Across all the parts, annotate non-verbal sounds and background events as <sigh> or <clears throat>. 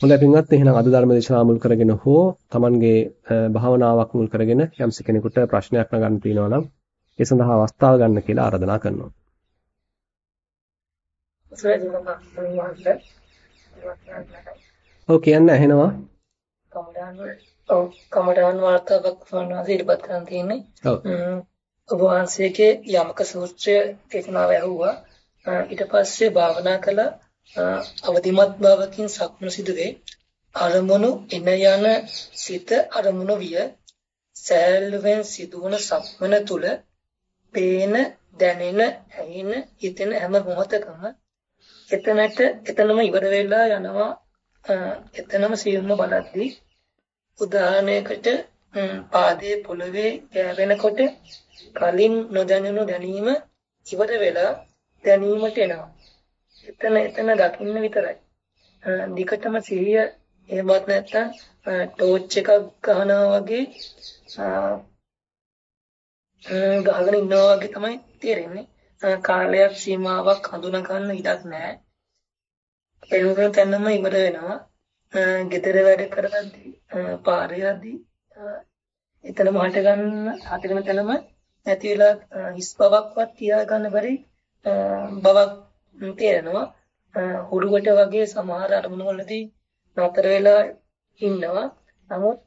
හොඳයි පින්වත් එහෙනම් අද ධර්ම දේශනාව මුල් කරගෙන හෝ Tamanගේ භාවනාවක් මුල් කරගෙන යම්ස කෙනෙකුට ප්‍රශ්නයක් නගන්න තියෙනවා නම් ඒ සඳහා අවස්ථාව ගන්න කියලා ආරාධනා කරනවා. ඔව් කියන්න ඇහෙනවා. කමඩාන් වාර්තාවක් වුණා ඉදිරිපත් කරන් තියෙන්නේ. ඔව්. වහන්සේගේ යමක සූත්‍රය දේශනාව ඇහුවා. ඊට පස්සේ භාවනා කළා අවදිමත් භාවකින් සක්මන සිදුවේ. අරමුණු එන යන සිත අරමුණු විය. සෑල්වෙන් සිදුවන සක්මන තුල පේන දැනෙන ඇහෙන හිතෙන හැම මොහොතකම එතනට එතනම ඉවර වෙලා යනවා. එතනම සියුම්ම බලද්දී උදාහරණයකට පාදයේ පොළවේ ගෑවෙනකොට කලින් නොදැනුණු දැනීම ඉවර වෙලා දැනීමට එනවා. එතන එතන දකින්න විතරයි. දිගටම සිහිය එහෙමත් නැත්නම් ටෝච් එකක් ගහනවා වගේ ගහගෙන ඉන්නවා වගේ තමයි තේරෙන්නේ. කාලයක් සීමාවක් හඳුනා ගන්න ඉඩක් නැහැ. එනුකන් තැනම ඉවර වෙනවා. ගෙදර වැඩ කරද්දී පාරේ යද්දී එතනම හට ගන්න හටගෙන තැනම නැති වෙලා හිස් බවක්වත් තියාගන්න බැරි බවක් තේරෙනවා හුරුවට වගේ සමහර අරමුණු වලදී නතර වෙලා ඉන්නවා. නමුත්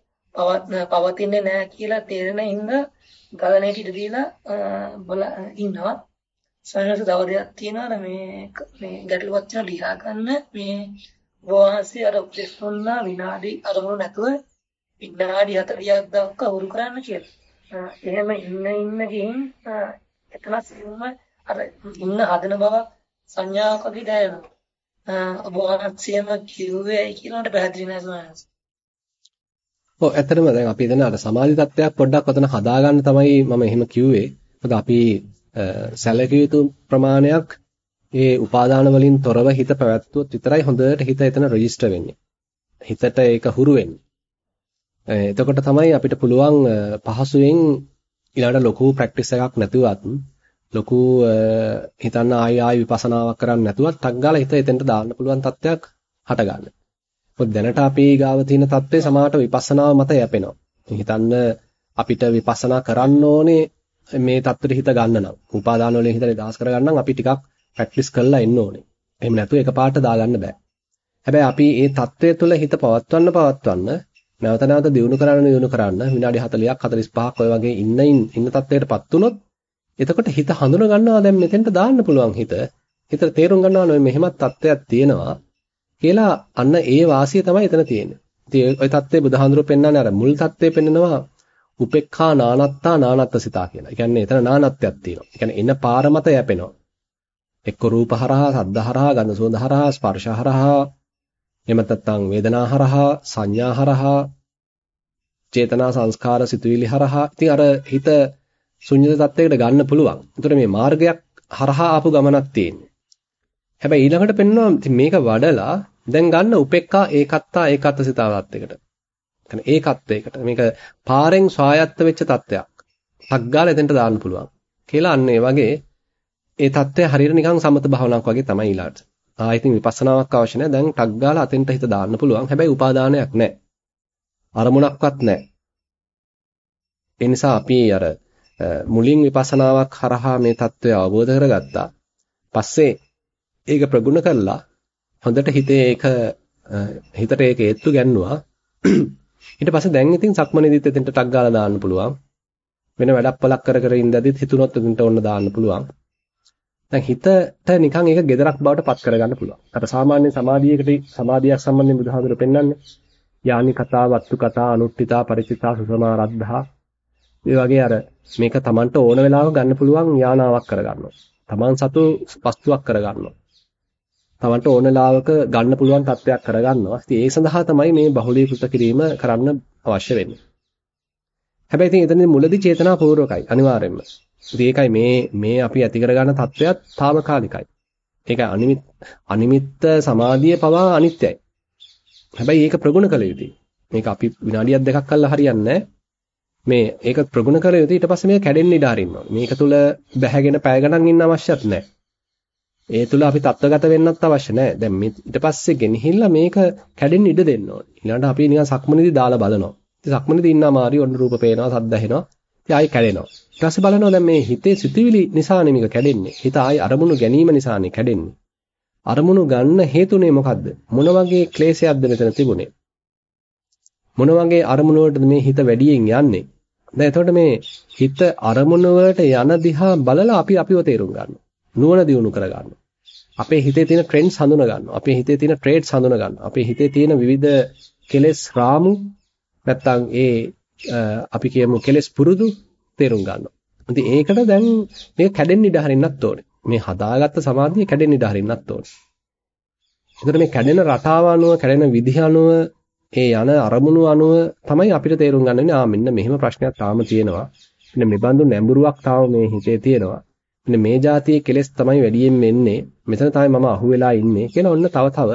පවතින්නේ නැහැ කියලා තේරෙන හින්දා ගලණයට ඉඳ දීලා බල ඉන්නවා. සයනස තව දෙයක් තියෙනවා. මේ මේ ගැටලුවක් තියෙනවා ලියා ගන්න මේ වාසිය අර උපදෙස් දුන්නා විනාඩි අරමුණු නැතුව විනාඩි 40ක් දක්වා උරු කරන්න කියලා. එහෙම ඉන්න ඉන්න ගින් එතන සිවුම අර ඉන්න හදන බව සංඥාවක් වගේ දැනෙනවා. ඔබ වහන්සේම කිව්වේ කියනකට පැහැදිලි නෑ සමහරවිට. ඔව් ඇත්තටම දැන් අපි එතන අර සමාධි තත්ත්වයක් පොඩ්ඩක් ඔතන හදාගන්න තමයි මම එහෙම කිව්වේ. මොකද අපි සැලකිය යුතු ප්‍රමාණයක් ඒ උපාදාන වලින් තොරව හිත පැවැත්වුවොත් විතරයි හොඳට හිත එතන රෙජිස්ටර් වෙන්නේ. හිතට ඒක හුරු වෙන්නේ. එතකොට තමයි අපිට පුළුවන් පහසුවෙන් ඊළඟට ලොකු ප්‍රැක්ටිස් එකක් නැතුවත් ලොකු හිතන්න ආය ආය විපස්සනාවක් කරන්නේ නැතුවත් ටක් ගාලා හිත එතෙන්ට දාන්න පුළුවන් තත්ත්වයක් හටගන්න. මොකද දැනට අපි ගාව තියෙන தත්ත්වේ සමාහට විපස්සනාව මත යැපෙනවා. හිතන්න අපිට විපස්සනා කරන්න ඕනේ මේ தත්තර හිත ගන්න නම්. උපාදාන වලින් හිත නිදහස් කරගන්න අපි ටිකක් ප්‍රැක්ටිස් කරලා එන්න ඕනේ. එහෙම නැතුව එකපාරට දාගන්න බෑ. හැබැයි අපි මේ தත්ත්වය තුළ හිත පවත්වන්න පවත්වන්න නැවත නැවත දියුණු කරන්න දියුණු කරන්න විනාඩි 40ක් 45ක් ඔය වගේ ඉන්න ඉන්න තත්ත්වයටපත් වුණොත් එතකොට හිත හඳුන ගන්නවා දැන් මෙතෙන්ට දාන්න පුළුවන් හිත. හිතට තේරුම් ගන්නවා නෝ මෙහෙමත් தත්ත්වයක් තියෙනවා කියලා අන්න ඒ වාසිය තමයි එතන තියෙන්නේ. ඉතින් ওই தත්ත්වේ බුදුහාඳුරෝ පෙන්වන්නේ අර මුල් தත්ත්වේ පෙන්නනවා උපේක්ඛා නානත්තා නානත්තසිතා කියලා. ඒ කියන්නේ එතන නානත්වයක් තියෙනවා. ඒ කියන්නේ එන පාර මත යැපෙනවා. එක්ක රූපහරහා, සද්ධහරහා, ගන්ධසෝඳහරහා, ස්පර්ශහරහා, එමත් නැත්නම් වේදනාහරහා, සංඥාහරහා, චේතනා සංස්කාර සිතුවිලිහරහා. ඉතින් අර හිත ශුන්‍ය තත්වයකට ගන්න පුළුවන්. ඒතර මේ මාර්ගයක් හරහා ආපු ගමනක් තියෙන්නේ. හැබැයි ඊළඟට පෙන්වනවා මේක වඩලා දැන් ගන්න උපේක්ඛා ඒකත්තා ඒකත්ත සිතාවත්තයකට. කියන්නේ ඒකත්වයකට. මේක පාරෙන් ස්වායත්ත වෙච්ච තත්වයක්. හග්ගාල එතෙන්ට දාන්න පුළුවන්. කියලා අන්න ඒ වගේ ඒ தත්ත්වය හරියට නිකන් සමත භාවනාවක් වගේ තමයි ඊළඟට. ආ ඉතින් විපස්සනාවක් අවශ්‍ය නැහැ. දැන් ටක් ගාලා අතෙන්ට හිත දාන්න පුළුවන්. හැබැයි උපාදානයක් නැහැ. අරමුණක්වත් නැහැ. ඒ නිසා අපි අර මුලින් විපස්සනාවක් හරහා මේ தত্ত্বය අවබෝධ කරගත්තා. පස්සේ ඒක ප්‍රගුණ කළා. හොඳට හිතේ ඒක හිතට ඒක ඒත්තු ගැන්නුවා. <clears throat> ඊට පස්සේ දැන් ඉතින් සක්මනේදිත් එතෙන්ට ටක් ගාලා දාන්න පුළුවන්. වෙන වැඩක් පලක් කර කර ඉඳද්දිත් හිතුනොත් එතෙන්ට ඔන්න දාන්න පුළුවන්. දැන් හිතට නිකන් ඒක gederak බවට පත් කරගන්න පුළුවන්. අර සාමාන්‍ය සමාධියකට සමාධියක් සම්බන්ධයෙන් බුදුහාමුදුරු පෙන්වන්නේ යානි කතා වත්තු කතා අනුට්ඨිතා පරිචිතා සුසමාරද්ධා ඒ වගේ අර මේක Tamanට ඕන වෙලාවක ගන්න පුළුවන් යානාවක් කරගන්නවා. Taman සතු වස්තුවක් කරගන්නවා. Tamanට ඕන වෙලාවක ගන්න පුළුවන් තත්ත්වයක් කරගන්නවා. ඉතින් ඒ සඳහා තමයි මේ බහුලීකృత කිරීම කරන්න අවශ්‍ය වෙන්නේ. හැබැයි ඉතින් එතනදී මුලදී චේතනාපූර්වකයි අනිවාර්යයෙන්ම. ඉතින් ඒකයි මේ මේ අපි ඇති කරගන්න තත්ත්වයක් తాවකාලිකයි. ඒක අනිමිත් අනිමිත්ත සමාධිය පවා අනිත්‍යයි. හැබැයි ඒක ප්‍රගුණ කළ යුතුයි. මේක අපි විනාඩියක් දෙකක් අල්ල හරියන්නේ නැහැ. මේ ඒක ප්‍රගුණ කර යුතු ඊට පස්සේ මේක කැඩෙන්න ඉඩ අරින්න ඕනේ. මේක තුල බැහැගෙන පැය ගණන් ඉන්න අවශ්‍යත් නැහැ. ඒ තුල අපි තත්ත්වගත වෙන්නත් අවශ්‍ය නැහැ. දැන් ඊට පස්සේ ගෙනහිල්ලා මේක කැඩෙන්න ඉඩ දෙන්න ඕනේ. ඊළඟට අපි නිකන් සක්මනේදී දාලා බලනවා. ඉතින් සක්මනේදී ඉන්නාම හරි ඔන්න රූප පේනවා, සද්ද ඇහෙනවා. ඉතින් ආයි කැඩෙනවා. ඊට පස්සේ බලනවා දැන් මේ හිතේ සිතුවිලි නිසානේ මේක කැඩෙන්නේ. හිත ආයි අරමුණු ගැනීම නිසානේ කැඩෙන්නේ. අරමුණු ගන්න හේතුනේ මොකද්ද? මොන වගේ ක්ලේශයක්ද මෙතන තිබුණේ? මොන වගේ අරමුණු වලටද මේ හිත වැඩියෙන් යන්නේ? දැන් එතකොට මේ හිත අරමුණු වලට යන දිහා බලලා අපි අපිව තේරුම් ගන්නවා. නුවණ දියුණු කර ගන්නවා. අපේ හිතේ තියෙන ට්‍රෙන්ඩ්ස් හඳුන ගන්නවා. අපේ හිතේ තියෙන ට්‍රේඩ්ස් හඳුන ගන්නවා. අපේ හිතේ තියෙන විවිධ කෙලෙස් රාමු නැත්තම් ඒ අපි කියමු කෙලෙස් පුරුදු තේරුම් ගන්නවා. ඉතින් ඒකට දැන් මේක කැඩෙන්න ඉඩ හරින්නත් ඕනේ. මේ හදාගත්ත සමාධිය කැඩෙන්න ඉඩ හරින්නත් ඕනේ. ඒතර මේ කැඩෙන රටාව අනුව කැඩෙන විදිහ අනුව ඒ යන අරමුණු අනුව තමයි අපිට තේරුම් ගන්න වෙන්නේ ආ මෙන්න මෙහෙම ප්‍රශ්නයක් තාම තියෙනවා. මෙන්න මේ බඳු නැඹුරුවක් තාම මේ හිතේ තියෙනවා. මෙන්න මේ જાතියේ කෙලෙස් තමයි වැඩියෙන් වෙන්නේ. මෙතන තමයි මම අහුවෙලා ඉන්නේ කියලා ඔන්න තව තව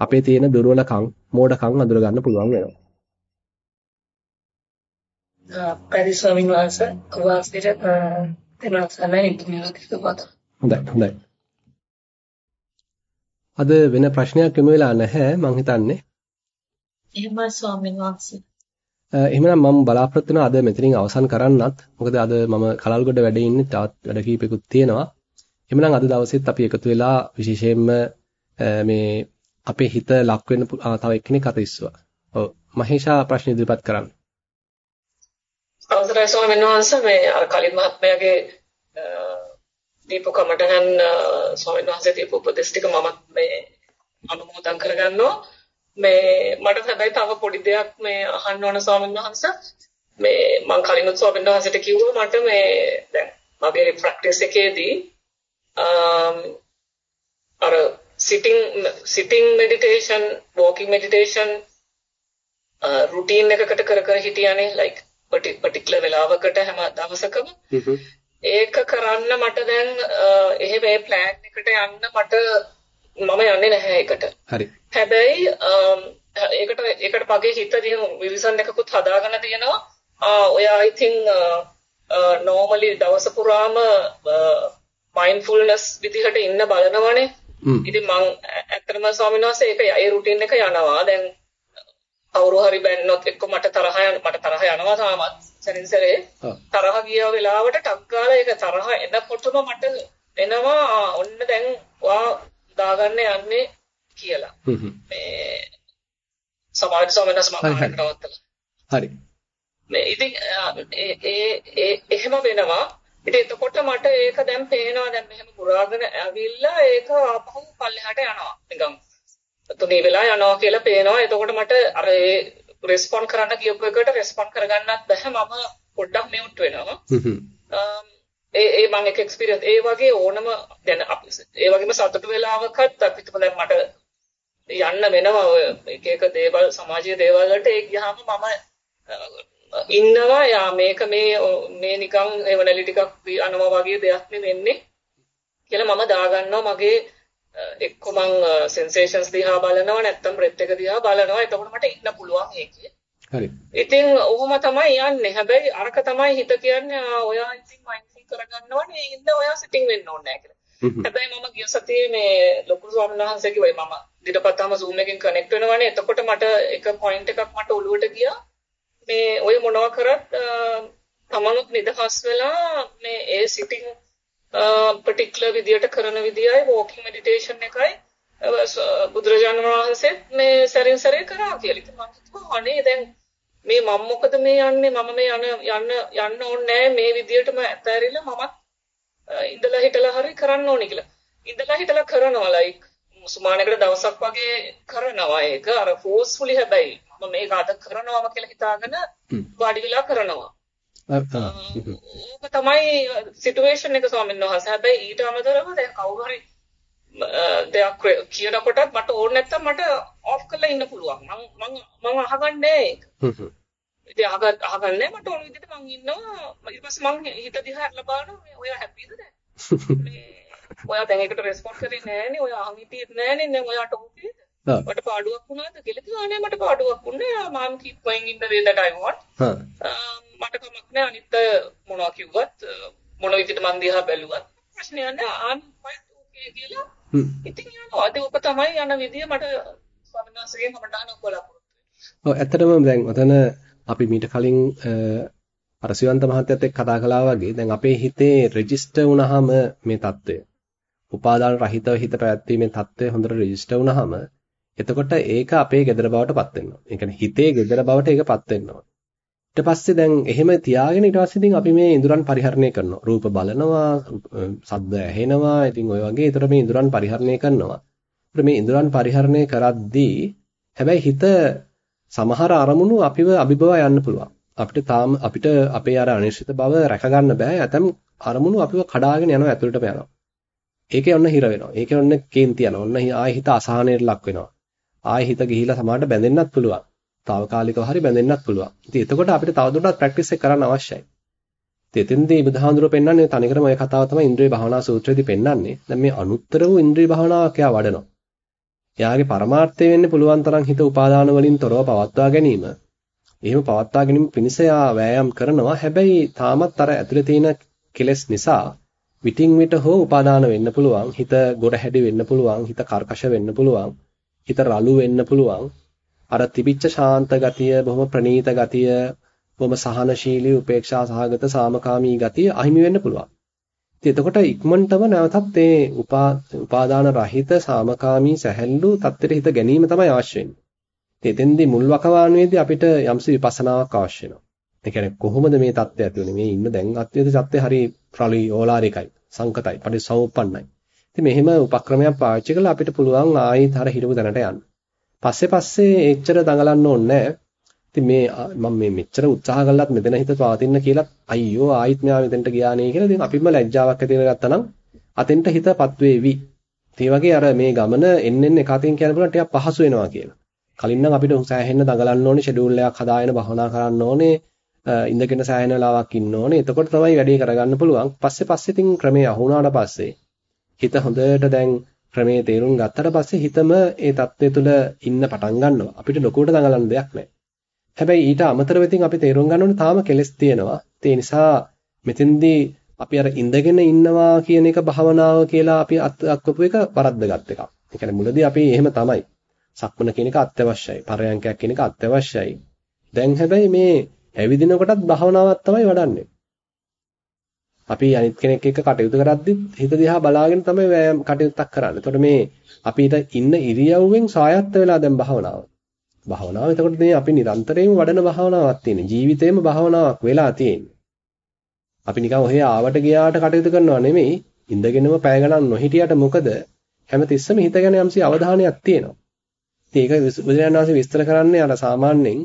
අපේ තියෙන දුර්වලකම්, මෝඩකම් අඳුර ගන්න පුළුවන් වෙනවා. පැරි ස්වාමීන් වහන්සේ වාස්තිට තේරුම් ගන්න ඉක්මනට හොඳයි හොඳයි. අද වෙන ප්‍රශ්නයක් යොමු වෙලා නැහැ මං හිතන්නේ. එහෙමයි ස්වාමීන් වහන්සේ. එහෙමනම් මම බලාපොරොත්තු වෙනවා අද මෙතනින් අවසන් කරන්නත්. මොකද අද මම කලල්ගොඩ වැඩේ ඉන්නේ තවත් වැඩ කීපෙකුත් තියෙනවා. එහෙමනම් අද දවසෙත් අපි එකතු වෙලා විශේෂයෙන්ම මේ අපේ හිත ලක් වෙන තව එක්කෙනෙක් අත ඉස්සුවා. ඔව් මහේෂා ප්‍රශ්න ඉදිරිපත් කරන්න. අවසරයි ස්වාමීන් වහන්සේ මේ අර කලින් මහත්මයාගේ දීපු කමටහන් ස්වාමීන් වහන්සේ දීපු උපදෙස් ටික මමත් මේ අනුමෝදන් කරගන්නවා. මේ මට හැබැයි තව පොඩි දෙයක් මේ අහන්න ඕන ස්වාමීන් වහන්සේ. මේ මම කලිනුත් ස්වාමීන් වහන්සේට කිව්වා මට මේ දැන් මගේ ප්‍රැක්ටිස් එකේදී අර sitting sitting meditation walking meditation routine එකකට කර කර හිටියානේ like particular වෙලාවකට හැම දවසකම ඒක කරන්න මට දැන් එහෙම මේ plan එකට යන්න මට මම යන්නේ නැහැ ඒකට. හරි. හැබැයි ඒකට ඒකට මගේ හිත දිහම විවිසන් එකකුත් හදාගෙන තියෙනවා. ආ ඔයා I think normally දවස පුරාම mindfulness විදිහට ඉන්න බලනවනේ. ඉතින් මං ඇත්තටම ස්වාමීන් වහන්සේ ඒක ඒ රුටින් එක යනවා. දැන් කවුරු හරි බැන්නොත් එක්ක මට තරහ යන මට තරහ යනවා තාමත්. සරින් සරේ තරහ ගිය වෙලාවට ටක් ගාලා ඒක තරහ එනකොටම මට එනවා ඔන්න දැන් වා දාගන්න යන්නේ කියලා. මේ සමාජ සමනස් මම හරි. මේ ඉතින් ඒ ඒ එහෙම වෙනවා. ඉතින් එතකොට මට ඒක දැන් පේනවා දැන් මෙහෙම පුරාගෙන ඇවිල්ලා ඒක ආපහු පල්ලෙහාට යනවා. නිකන් තුනී වෙලා යනවා කියලා පේනවා. එතකොට මට අර ඒ රෙස්පොන්ඩ් කරන්න කියපු එකට රෙස්පොන්ඩ් කරගන්නත් බැහැ මම පොඩ්ඩක් මියුට් වෙනවා. ඒ ඒ මම එක එක්ස්පීරියන්ස් ඒ වගේ ඕනම දැන් ඒ වගේම සතුටු වෙලාවකත් අපිට දැන් මට යන්න වෙනවා ඔය එක එක දේවල් සමාජීය දේවල් වලට ඒ ගියාම මම ඉන්නවා යා මේක මේ මේ නිකන් එවනලි ටිකක් අනවා වගේ දෙයක් නෙවෙන්නේ කියලා මම දාගන්නවා මගේ එක්ක මං සෙන්සේෂන්ස් දිහා බලනවා නැත්නම් බ්‍රෙත් එක දිහා බලනවා එතකොට මට ඉන්න පුළුවන් ඒකේ. හරි. ඉතින් ඔහොම තමයි යන්නේ. හැබැයි අරක තමයි හිත කියන්නේ ඔයා ඉතින් මයින්ඩ්ෆුල් කරගන්නවනේ ඉන්න ඔයා සිටින් වෙන්න ඕනේ නැහැ කියලා. හැබැයි මම ගිය සතියේ මේ ලොකු ස්වාමීන් වහන්සේ කිව්වයි මම දිනපතාම Zoom එකෙන් කනෙක්ට් වෙනවනේ. එතකොට මට එක පොයින්ට් එකක් මට ඔළුවට ගියා. මේ ඔය මොනවා කරත් තමනුත් නිදහස් වෙලා මේ ඒ සිටින් particular විදියට කරන විදියයි walking meditation එකයි බුදුරජාණන් වහන්සේ මේ සැරින් සැරේ කරා කියලා. ඉතින් මම හිතුවා අනේ දැන් මේ මම මොකද මේ යන්නේ මම මේ යන යන්න යන්න ඕනේ මේ විදියටම ඇතැරිලා මමත් ඉඳලා හිටලා හරි කරන්න ඕනේ කියලා. ඉඳලා හිටලා කරනවා like සුමානකට දවසක් වගේ කරනවා ඒක අර forcefully හැබැයි මම මේක අද කරනවාම කියලා හිතාගෙන වාඩි වෙලා කරනවා. ඕක තමයි සිටුේෂන් එක ස්වාමීන් වහන්සේ. හැබැයි ඊට අමතරව දැන් කවුරු හරි දෙයක් කියනකොටත් මට ඕනේ නැත්තම් මට ඔෆ් කරලා ඉන්න පුළුවන්. මම මම මම අහගන්නේ ඒක. ඉතින් අහග අහගන්නේ මට ඕන විදිහට මං ඉන්නවා. ඊට පස්සේ මං හිත දිහා අරලා බලනවා ඔයා හැපිද දැන්? මේ <laughs> ඔයා දැන් ඒකට රෙස්පොන්ඩ් කරේ නෑනේ. ඔයා අහිටියෙත් නෑනේ. දැන් ඔයාට ඕකේද? මට පාඩුවක් වුණාද කියලා කිව්වා නෑ මට පාඩුවක් වුණේ. මම keep going in the way that I want. මට කමක් නෑ අනිත් මොනවා කිව්වත් මොන විදිහට මන් දිහා බැලුවත් ප්‍රශ්නයක් නෑ. I'm quite okay කියලා. ඉතින් යනවා. ඒක තමයි යන විදිය මට ස්වාමීන් වහන්සේගෙන් කමටහන බලාපොරොත්තු වෙනවා. ඔව් ඇත්තටම දැන් ඔතන අපි මීට කලින් අර සිවන්ත මහත්තයත් එක්ක කතා කළා වගේ දැන් අපේ හිතේ රෙජිස්ටර් වුණාම මේ தত্ত্বය උපාදාන රහිතව හිත පැවැත්වීමේ தත්ත්වය හොඳට රෙජිස්ටර් වුණාම එතකොට ඒක අපේ gedara බවට පත් වෙනවා. ඒ කියන්නේ හිතේ gedara බවට ඒකපත් වෙනවා. ඊට පස්සේ දැන් එහෙම තියාගෙන ඊට පස්සේ ඉතින් අපි මේ ඉඳුරන් පරිහරණය කරනවා. රූප බලනවා, ශබ්ද ඇහෙනවා, ඉතින් ওই වගේ. ඒතර මේ ඉඳුරන් පරිහරණය කරනවා. ඒතර මේ ඉඳුරන් පරිහරණය කරද්දී හැබැයි හිත සමහර අරමුණු අපිව අභිබවා යන්න පුළුවන්. අපිට තාම අපිට අපේ අර අනිශ්චිත බව රැක ගන්න බෑ. ඇතම් අරමුණු අපිව කඩාගෙන යනවා ඇතුළටම යනවා. ඒකේ ඔන්න හිර වෙනවා. ඒකේ ඔන්න කේන්ති යනවා. ඔන්න ආයෙ හිත අසහනයට ලක් වෙනවා. ආයෙ හිත ගිහිලා සමහරට බැඳෙන්නත් පුළුවන්. తాවකාලිකව හරි බැඳෙන්නත් පුළුවන්. ඉතින් එතකොට අපිට තවදුරටත් ප්‍රැක්ටිස් එක කරන්න අවශ්‍යයි. ඉතින් එතෙන්දී බුදුහාඳුර පෙන්වන්නේ තනිකරම ඔය කතාව තමයි ඉන්ද්‍රිය භාවනා සූත්‍රයේදී පෙන්වන්නේ. දැන් මේ අනුත්තර වූ ඉන්ද්‍රිය භාවනාවක් එයා වඩනවා. එයාගේ පරමාර්ථය වෙන්නේ පුළුවන් තරම් හිත උපාදාන වලින් තොරව පවත්වා ගැනීම. එහෙම පවත්වා ගැනීම පිණිස යා වෑයම් කරනවා. හැබැයි තාමත් අර ඇතුලේ තියෙන කෙලෙස් නිසා විටින් විට හෝ උපාදාන වෙන්න පුළුවන්. හිත ගොඩ හැඩි වෙන්න පුළුවන්. හිත කර්කශ වෙන්න පුළුවන්. හිත රළු වෙන්න පුළුවන්. අර තිබිච්ච ශාන්ත ගතිය, බොහොම ප්‍රණීත ගතිය, බොහොම සහනශීලී, උපේක්ෂා සහගත, සාමකාමී ගතිය අහිමි වෙන්න පුළුවන්. ඉතින් එතකොට ඉක්මනටම නැවතත් මේ උපාදාන රහිත, සාමකාමී, සැහැල්ලු තත්ත්වෙට හිත ගැනීම තමයි අවශ්‍ය වෙන්නේ. එතෙන්දී මුල් වකවානුවේදී අපිට යම්සි විපස්සනාවක් අවශ්‍ය වෙනවා. ඒ කියන්නේ කොහොමද මේ தත්ත්වය ඇති වෙන්නේ? මේ ඉන්න දැන් අත්‍යද தත්ත්වය හරි ප්‍රලී ඕලාරිකයි, සංකතයි, පරිසෝපන්නයි. ඉතින් මෙහෙම උපක්‍රමයක් පාවිච්චි කරලා අපිට පුළුවන් ආයෙත් අර හිරපු තැනට යන්න. පස්සේ පස්සේ එච්චර දඟලන්න ඕනේ ඉතින් මේ මම මේ මෙච්චර උත්සාහ කළත් මෙතන හිත පවතින්න කියලා අයියෝ ආයිත් මෙයා මෙතෙන්ට ගියා නේ කියලා ඉතින් අපිම ලැජ්ජාවක් ඇති කරගත්තා නම් අතෙන්ට හිතපත් වේවි. ඒ වගේ අර මේ ගමන එන්නෙන් එක අතින් කියන්න පුළුවන් ටිකක් පහසු වෙනවා කියලා. කලින් නම් අපිට සෑහෙන්න දඟලන්න ඕනේ ෂෙඩියුල් එකක් හදාගෙන භවනා කරන්න ඕනේ ඉඳගෙන සෑහෙන වෙලාවක් ඉන්න ඕනේ එතකොට තමයි වැඩේ කරගන්න පුළුවන් පස්සේ පස්සේ ඉතින් ක්‍රමයේ අහුණාට පස්සේ හිත හොඳට දැන් ක්‍රමයේ තේරුම් ගත්තට පස්සේ හිතම ඒ தත්ත්වය තුළ ඉන්න පටන් ගන්නවා අපිට ලොකුවට දඟලන්න දෙයක් නැහැ හැබැයි ඊට අමතරව ඉතින් අපි තේරුම් ගන්න ඕනේ තාම කෙලස් තියෙනවා ඒ නිසා මෙතෙන්දී අපි අර ඉඳගෙන ඉන්නවා කියන එක භවනාව කියලා අපි අත්වපු එක වරද්දගත් එකක්. ඒ කියන්නේ මුලදී අපි එහෙම තමයි. සක්මන කියන එක අත්‍යවශ්‍යයි. පරයන්කයක් කියන එක අත්‍යවශ්‍යයි. දැන් හැබැයි මේ ඇවිදින කොටත් භාවනාවක් තමයි වඩන්නේ. අපි අනිත් කෙනෙක් එක්ක කටයුතු කරද්දිත් හිත දිහා බලාගෙන තමයි වෑයම් කටයුත්තක් කරන්නේ. එතකොට මේ අපිට ඉන්න ඉරියව්වෙන් සායත්ත වෙලා දැන් භාවනාව. භාවනාව එතකොට මේ අපි නිරන්තරයෙන්ම වඩන භාවනාවක් තියෙන. ජීවිතේම භාවනාවක් වෙලා තියෙන්නේ. අපි නිකන් ඔහේ ආවට ගියාට කටයුතු කරනවා නෙමෙයි. ඉඳගෙනම පැය ගණන් නොහිටියට මොකද හැමතිස්සෙම හිත ගැන යම්සි අවධානයක් තියෙනවා. ඉතින් ඒක බුදුරජාණන් වහන්සේ විස්තර කරන්නේ අර සාමාන්‍යයෙන්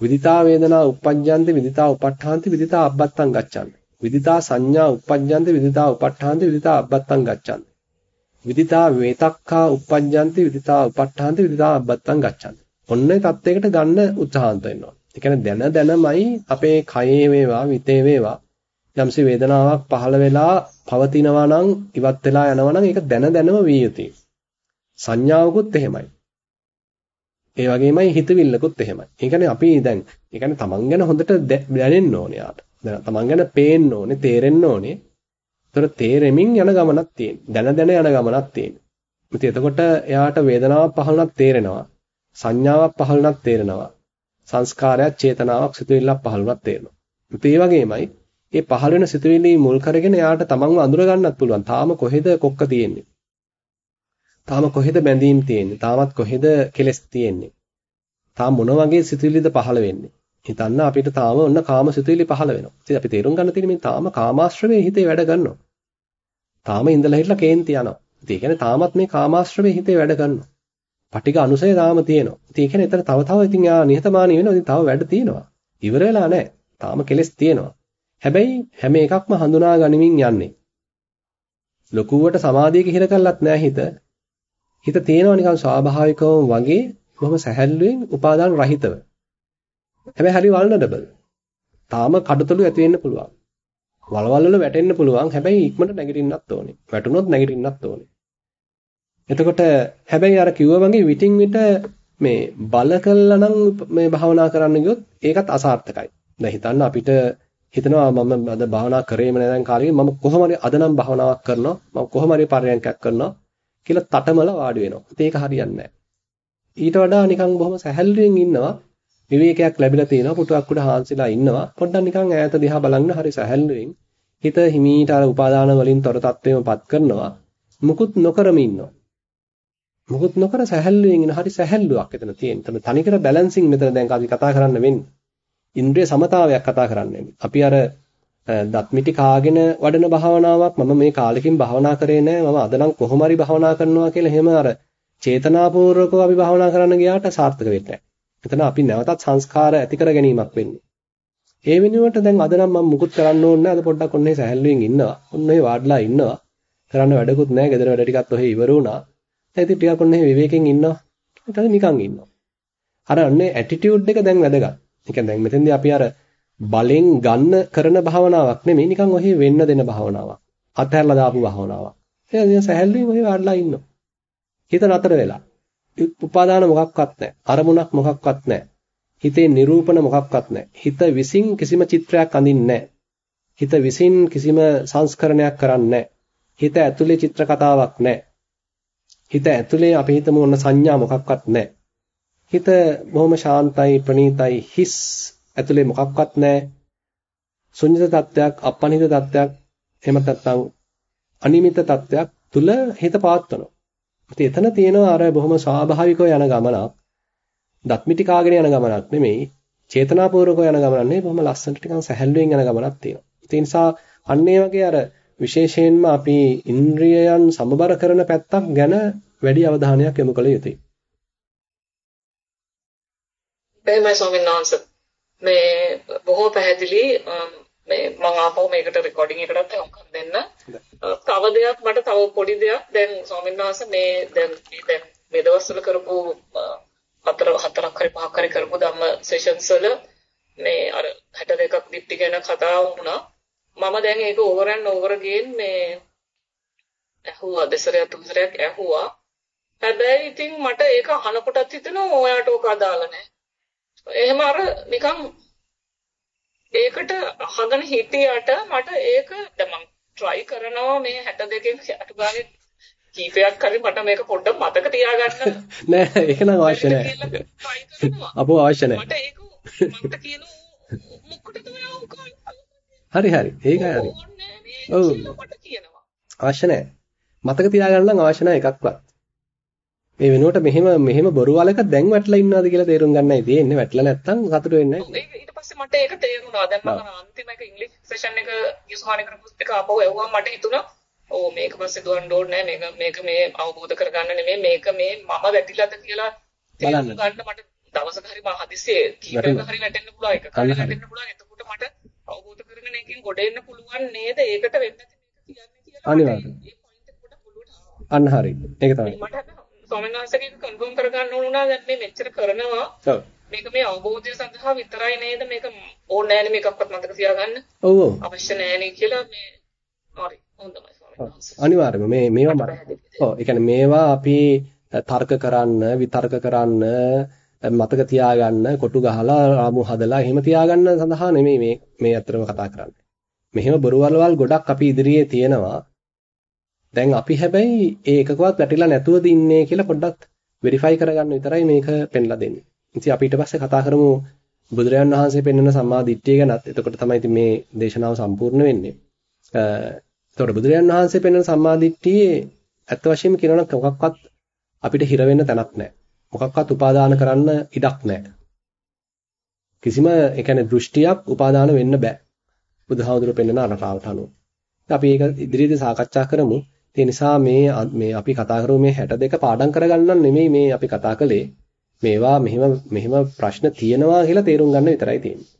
විදිතා වේදනා uppajjanti විදිතා උපට්ඨාන්ති විදිතා අබ්බත්තං ගච්ඡanti. විදිතා සංඥා uppajjanti විදිතා උපට්ඨාන්ති විදිතා අබ්බත්තං ගච්ඡanti. විදිතා වේතක්ඛා uppajjanti විදිතා උපට්ඨාන්ති විදිතා අබ්බත්තං ගච්ඡanti. ඔන්නේ தත්වයකට ගන්න උත්සාහන්ත වෙනවා. ඒ කියන්නේ දැන දැනමයි අපේ කයේ වේවා විතේ වේවා යම්සි වේදනාවක් පහළ වෙලා පවතිනවා නම් ඉවත් වෙලා යනවා නම් ඒක දැන දැනම විය යුතුයි. සංඥාවකුත් එහෙමයි. ඒ වගේමයි හිතවිල්ලකුත් එහෙමයි. ඒ කියන්නේ අපි දැන් ඒ කියන්නේ තමන් ගැන හොඳට දැනෙන්න ඕනේ යාට. දැන් තමන් ගැන පේන්න ඕනේ, තේරෙන්න ඕනේ. ඒතර තේරෙමින් යන ගමනක් තියෙන. දැන දැන යන ගමනක් තියෙන. ඉතින් එතකොට එයාට වේදනාවක් පහළනක් තේරෙනවා. සංඥාවක් පහළනක් තේරෙනවා. සංස්කාරයක්, චේතනාවක්, සිතුවිල්ලක් පහළනක් තේරෙනවා. ඒ වගේමයි මේ පහළ වෙන සිතුවිලි මුල් කරගෙන එයාට තමන්ව අඳුර ගන්නත් පුළුවන්. තාම කොහෙද කොක්ක තියෙන්නේ? තාම කොහෙද බැඳීම් තියෙන්නේ? තාමත් කොහෙද කෙලස් තියෙන්නේ? තාම මොන වගේ සිතුවිලිද පහළ වෙන්නේ? හිතන්න අපිට තාම ඔන්න කාම සිතුවිලි පහළ වෙනවා. ඉතින් අපි තේරුම් ගන්න තියෙන්නේ මේ තාම කාමාශ්‍රවයේ හිතේ වැඩ ගන්නවා. තාම ඉඳලා හිටලා කේන්ති යනවා. ඉතින් ඒ කියන්නේ තාමත් මේ කාමාශ්‍රවයේ හිතේ වැඩ ගන්නවා. පටිඝ අනුසය තාම තියෙනවා. ඉතින් ඒ කියන්නේ එතන තව තව ඉතින් යා නිහතමානී වෙනවා. ඉතින් තව වැඩ තියෙනවා. ඉවර වෙලා නැහැ. තාම කෙලස් තියෙනවා. හැබැයි හැම එකක්ම හඳුනා ගනිමින් යන්නේ. ලොකුවට සමාධියක හිර කළත් නැහැ හිත. හිත තේනවා නිකන් ස්වාභාවිකවම වගේ බොහොම සැහැල්ලුවෙන් උපාදාන රහිතව. හැබැයි හරි වල්නරබල්. තාම කඩතොළු ඇති වෙන්න පුළුවන්. වලවල් වල වැටෙන්න පුළුවන්. හැබැයි ඉක්මනට නැගිටින්නත් ඕනේ. වැටුනොත් නැගිටින්නත් ඕනේ. එතකොට හැබැයි අර කිව්වා වගේ විටින් විට මේ බල කළා නම් මේ භාවනා කරන්න ගියොත් ඒකත් අසාර්ථකයි. දැන් හිතන්න අපිට හිතනවා මම අද භාවනා කරේම නෑ දැන් කාලෙකින් මම කොහොම හරි අද නම් භාවනාවක් කරනවා මම කොහොම හරි පරයන්කයක් කරනවා කියලා තටමල වාඩි වෙනවා. ඒක හරියන්නේ නෑ. ඊට වඩා නිකන් බොහොම සැහැල්ලුවෙන් ඉන්නවා විවේකයක් ලැබිලා තියෙනවා පුටුවක් උඩ හාන්සිලා ඉන්නවා පොඩ්ඩක් නිකන් ඈත දිහා බලන්න හරි සැහැල්ලුවෙන් හිත හිමීට අර උපාදාන වලින් තොර තත්වෙමපත් කරනවා මුකුත් නොකරම ඉන්නවා මුකුත් නොකර සැහැල්ලුවෙන් ඉන්න හරි සැහැල්ලුවක් එතන තියෙන. එතන තනිකර බැලන්සින් මෙතන දැන් අපි කතා කරන්න වෙන්නේ. ඉන්ද්‍රිය සමතාවයක් කතා කරන්නේ. අපි අර දත් මිටි කාගෙන වඩන භාවනාවක් මම මේ කාලෙකින් භාවනා කරේ නෑ මම අද නම් කොහොම හරි භාවනා කරනවා කියලා එහෙම අර චේතනාපූර්වකව අපි භාවනා කරන්න ගියාට සාර්ථක වෙන්නේ නැහැ. එතන අපි නැවතත් සංස්කාර ඇති කර ගැනීමක් වෙන්නේ. ඒ වෙනුවට දැන් අද නම් මම මුකුත් කරන්න ඕනේ නැහැ. අද පොඩ්ඩක් ඔන්නේ සැහැල්ලුවෙන් ඉන්නවා. ඔන්නේ වාඩිලා ඉන්නවා. කරන්න වැඩකුත් නැහැ. ගෙදර වැඩ ටිකත් ඔහෙ ඉවර වුණා. දැන් ඉතින් ටිකක් ඔන්නේ විවේකයෙන් ඉන්නවා. ඊට නිකන් ඉන්නවා. අර අන්නේ ඇටිටියුඩ් එක දැන් වැදගත්. ඒ කියන්නේ දැන් මෙතෙන්දී අපි අර බලෙන් ගන්න කරන භාවනාවක් නෙමෙයි නිකන් ඔහි වෙන්න දෙන භාවනාවක්. අතහැරලා දාපු භාවනාවක්. ඒ සැහැල්ලුවෙන් ඔහි වාඩිලා ඉන්නවා. හිත නතර වෙලා. උපාදාන මොකක්වත් නැහැ. අරමුණක් මොකක්වත් නැහැ. හිතේ නිරූපණ මොකක්වත් නැහැ. හිත විසින් කිසිම චිත්‍රයක් අඳින්නේ හිත විසින් කිසිම සංස්කරණයක් කරන්නේ හිත ඇතුලේ චිත්‍ර කතාවක් නැහැ. හිත ඇතුලේ අපි හිතමු ඔන්න සංඥා මොකක්වත් නැහැ. හිත බොහොම ශාන්තයි ප්‍රණීතයි හිස් ඇතුලේ මොකක්වත් නැහැ. ශුන්‍යත තත්ත්වයක් අපනිත තත්ත්වයක් එහෙම නැත්නම් අනිමිත තත්ත්වයක් තුල හිත පවත්වනවා. ඉතින් එතන තියෙනවා අර බොහොම ස්වාභාවිකව යන ගමනක්. දත්මිටි කාගෙන යන ගමනක් නෙමෙයි. චේතනාපූර්වකව යන ගමනක් නෙමෙයි. බොහොම ලස්සනට ටිකක් සැහැල්ලුවෙන් යන ගමනක් තියෙනවා. ඒ නිසා අන්න වගේ අර විශේෂයෙන්ම අපි ඉන්ද්‍රියයන් සමබර කරන පැත්තක් ගැන වැඩි අවධානයක් යොමු කළ යුතුයි. එහෙමයි ස්වාමීන් වහන්සේ. මේ බොහෝ පැහැදිලි මේ මම ආපහු මේකට රෙකෝඩින් එකටත් හම්කම් දෙන්න. තව දෙයක් මට තව පොඩි දෙයක් දැන් ස්වාමීන් වහන්සේ මේ දැන් දැන් මේ දවස්වල කරපු හතර හතරක් හරි පහක් හරි කරපු ධම්ම සෙෂන්ස් වල මේ අර 62ක් දිට්ටි ගැන කතා වුණා. මම දැන් ඒක ඕවර් ඇන් ඕවර් ගේන් මේ ඇහුවා දෙසරයක් තුන්සරයක් ඇහුවා. හැබැයි ඉතින් මට ඒක අහනකොටත් හිතෙනවා ඔයාට ඕක අදාළ නැහැ. එහෙම අර නිකන් ඒකට අහගෙන හිටියට මට ඒක මම try කරනවා මේ 62කින් අටුගානේ කීපයක් හරි මට මේක පොඩ්ඩක් මතක තියාගන්න. <laughs> නෑ ඒක නම් අවශ්‍ය නෑ. අපෝ අවශ්‍ය නෑ. මට ඒක මට කියන මොකටද හරි හරි. ඒකයි හරි. ඔව්. අවශ්‍ය නෑ. මතක තියාගන්න නම් අවශ්‍ය නෑ එකක්වත් මේ වෙනුවට මෙහෙම මෙහෙම බොරු වලක දැන් වැටලා ඉන්නවාද කියලා තේරුම් ගන්නයි තියෙන්නේ. වැටලා නැත්තම් සතුටු වෙන්නේ නැහැ. ඊට පස්සේ මට ඒක තේරුණා. දැන් මම අන්තිම එක ඉංග්‍රීසි සෙෂන් එක යුස්මානේ කරපු එක ආපහු එවුවා මට හිතුණා ඕ මේක පස්සේ දුවන්න ඕනේ නැහැ. මේක මේක මේ අවබෝධ කරගන්න නෙමෙයි. මේක මේ මම වැටිලාද කියලා තේරුම් ගන්න මට දවසක හරි මම හදිස්සියේ කීපයක හරි වැටෙන්න පුළුවන්. එක කාලේ වැටෙන්න පුළුවන්. එතකොට මට අවබෝධ කරගෙන එකකින් ගොඩ එන්න පුළුවන් නේද? ඒකට වෙන්න මේක කියන්නේ කියලා අනිවාර්යයෙන්. අන්න හරි. ඒක තමයි. මට ස්වාමීන් වහන්සේගෙන් කන්ෆර්ම් කරගන්න ඕන වුණා දැන් මේ මෙච්චර කරනවා. ඔව්. මේක මේ අවබෝධය සඳහා විතරයි නේද මේක ඕනේ නෑනේ මේකක්වත් මතක තියාගන්න. ඔව් ඔව්. අවශ්‍ය නෑනේ කියලා මේ හරි හොඳයි ස්වාමීන් වහන්සේ. අනිවාර්යයෙන්ම මේ මේවා ඔව් ඒ කියන්නේ මේවා අපි තර්ක කරන්න විතර්ක කරන්න මතක තියාගන්න කොටු ගහලා රාමු හදලා එහෙම තියාගන්න සඳහා නෙමෙයි මේ මේ අතරම කතා කරන්නේ. මෙහෙම බොරුවල්වල් ගොඩක් අපි ඉදිරියේ තියෙනවා. දැන් අපි හැබැයි ඒ එකකවත් වැටිලා නැතුවද ඉන්නේ කියලා පොඩ්ඩක් වෙරිෆයි කරගන්න විතරයි මේක පෙන්ලා දෙන්නේ. ඉතින් අපි ඊට පස්සේ කතා කරමු බුදුරජාන් වහන්සේ පෙන්වන සම්මා දිට්ඨිය ගැනත්. එතකොට තමයි ඉතින් මේ දේශනාව සම්පූර්ණ වෙන්නේ. එතකොට බුදුරජාන් වහන්සේ පෙන්වන සම්මා දිට්ඨියේ ඇත්ත වශයෙන්ම කියනවනම් මොකක්වත් අපිට හිර වෙන්න තැනක් නැහැ. මොකක්වත් උපාදාන කරන්න ඉඩක් නැහැ. කිසිම ඒ කියන්නේ දෘෂ්ටියක් උපාදාන වෙන්න බෑ. බුදුහාමුදුරුවෝ පෙන්වන අරටාවට අනුව. අපි ඒක ඉදිරියේදී සාකච්ඡා කරමු. ඒ නිසා මේ මේ අපි කතා කරමු මේ 62 පාඩම් කරගන්න නෙමෙයි මේ අපි කතා කළේ. මේවා මෙහෙම මෙහෙම ප්‍රශ්න තියෙනවා කියලා තේරුම් ගන්න විතරයි තියෙන්නේ.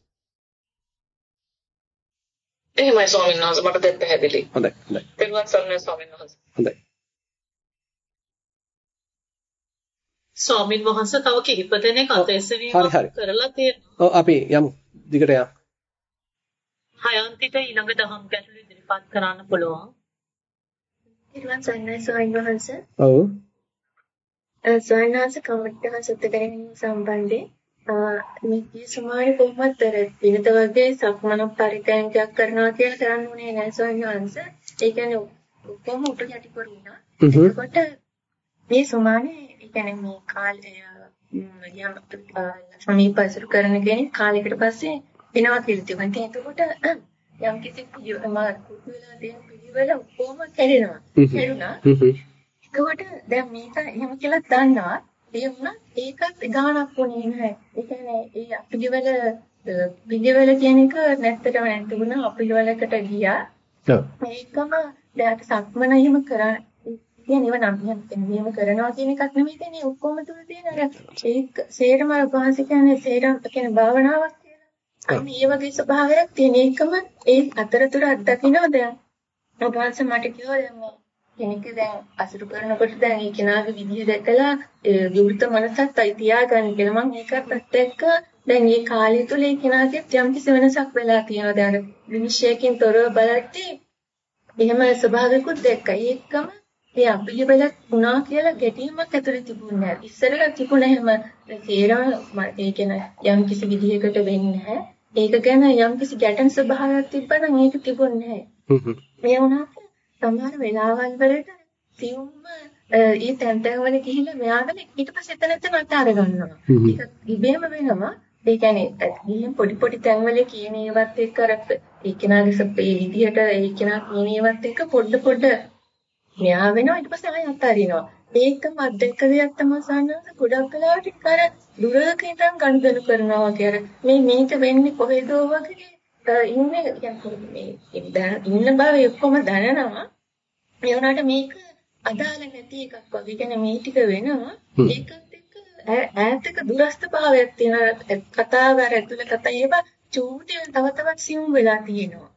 එහෙමයි ස්වාමීන් වහන්සේ මට දැන් පැහැදිලි. හොඳයි හොඳයි. තෙරුවන් සරණයි ස්වාමීන් වහන්සේ. හොඳයි. ස්වාමින් වහන්සේ තව කිහිප දෙනෙක් අතැසවීමක් කරලා තියෙනවා. ඔව් අපි යමු. දිගට යමු. හයන්තිට ඊළඟ දහම් ගැටළු ඉදිරිපත් කරන්න පුළුවන්. ඉරුවන් සන්නයි ස්වාමීන් වහන්සේ. ඔව්. ස්වාමීන් වහන්සේ කමට්ටහ සුත්ත ගැනීම සම්බන්ධයෙන් මේ සමානේ කොහොමද දිනත වගේ සක්මන පරිත්‍යාගයක් කරනවා කියලා කරන්න උනේ නැහැ සෝන්වංශ. ඒ කියන්නේ ඔක්කොම උඩ යටි කරුණා. එතකොට මේ සමානේ ඒ කියන්නේ මේ කාලය යම් සමීප අසුරු කරන කෙනෙක් කාලයකට පස්සේ වෙනවා කියලා තිබුණා. එතකොට යම් කිසි මා කුතු වෙලා ඔක්කොම කැඩෙනවා. කැඩුනා. එතකොට දැන් මේක එහෙම කියලා දන්නවා. ඒ වුණා ඒකත් ගාණක් වුණේ නැහැ. ඒ කියන්නේ ඒ පිළිවෙල පිළිවෙල කියන එක නැත්තටම නැතුණා අපිළිවෙලකට ගියා. ඔව්. මේකම දැන් සක්මන එහෙම කරා කියන්නේ ඒව නම් එහෙම කරනවා කියන එකක් නෙමෙයි තියෙන්නේ ඔක්කොම තුල තියෙන අර ඒක සේරම උපහාස කියන්නේ සේරම කියන්නේ භාවනාවක් කියලා. අන්න ඒ වගේ ස්වභාවයක් තියෙන එකම ඒ අතරතුර අත්දකින්නවා දැන්. උපහාස මට කිව්වා දැන් මේ කෙනෙක් දැන් අසුරු කරනකොට දැන් ඒ කෙනාගේ විදිය දැකලා විවෘත මනසක් අයි තියාගන්න කියලා මම ඒකත් එක්ක දැන් මේ කාලය තුල ඒ කෙනාගේ යම් කිසි වෙනසක් වෙලා තියෙනවා. දැන් විනිශ්චයකින් තොරව බලද්දී එහෙම ස්වභාවිකුත් දැක්කා ඒකම ඒ අපිලිබලක් වුණා කියලා ගැටීමක් ඇතුලේ තිබුණේ නැහැ. ඉස්සරලා තිබුණ එහෙම තේරම ඒ කියන යම් කිසි විදියකට වෙන්නේ නැහැ. ඒක ගැන යම් කිසි ගැටෙන ස්වභාවයක් තිබ්බනම් ඒක තිබුණේ නැහැ. මේ වුණාට සමහර වෙලාවල් වලට සියුම්ම ඒ තැන් තැන් වල ගිහිල්ලා මෙයාගෙන ඊට පස්සේ එතන එතන අතාර ගන්නවා. ඒක ඉබේම වෙනවා. ඒ කියන්නේ ගිහින් පොඩි පොඩි තැන් වල කියන ඒවත් එක්ක අර ඒ කෙනාගේ සපේ විදියට ඒ කෙනා කියන ඒවත් එක්ක පොඩ පොඩ මෙයා වෙනවා ඊට පස්සේ ආයෙ අතාරිනවා. ඒකම අධ්‍යක්ෂ දෙයක් තමයි සානස ගොඩක් කලාවට අර දුරක ඉඳන් ගනුදෙනු කරනවා වගේ අර මේ මේක වෙන්නේ කොහෙදෝ වගේ ඉන්නේ කියන්නේ මේ ඉන්න බව ඔක්කොම දැනනවා ඒ වුණාට මේක අදාළ නැති එකක් වගේ. කියන්නේ මේ ටික වෙනවා. ඒකත් එක්ක ඈත් එක දුරස්ත භාවයක් තියෙන කතාව අර ඇතුළේ කතා ඒවා චූටියෙන් තව තවත් සියුම් වෙලා තියෙනවා.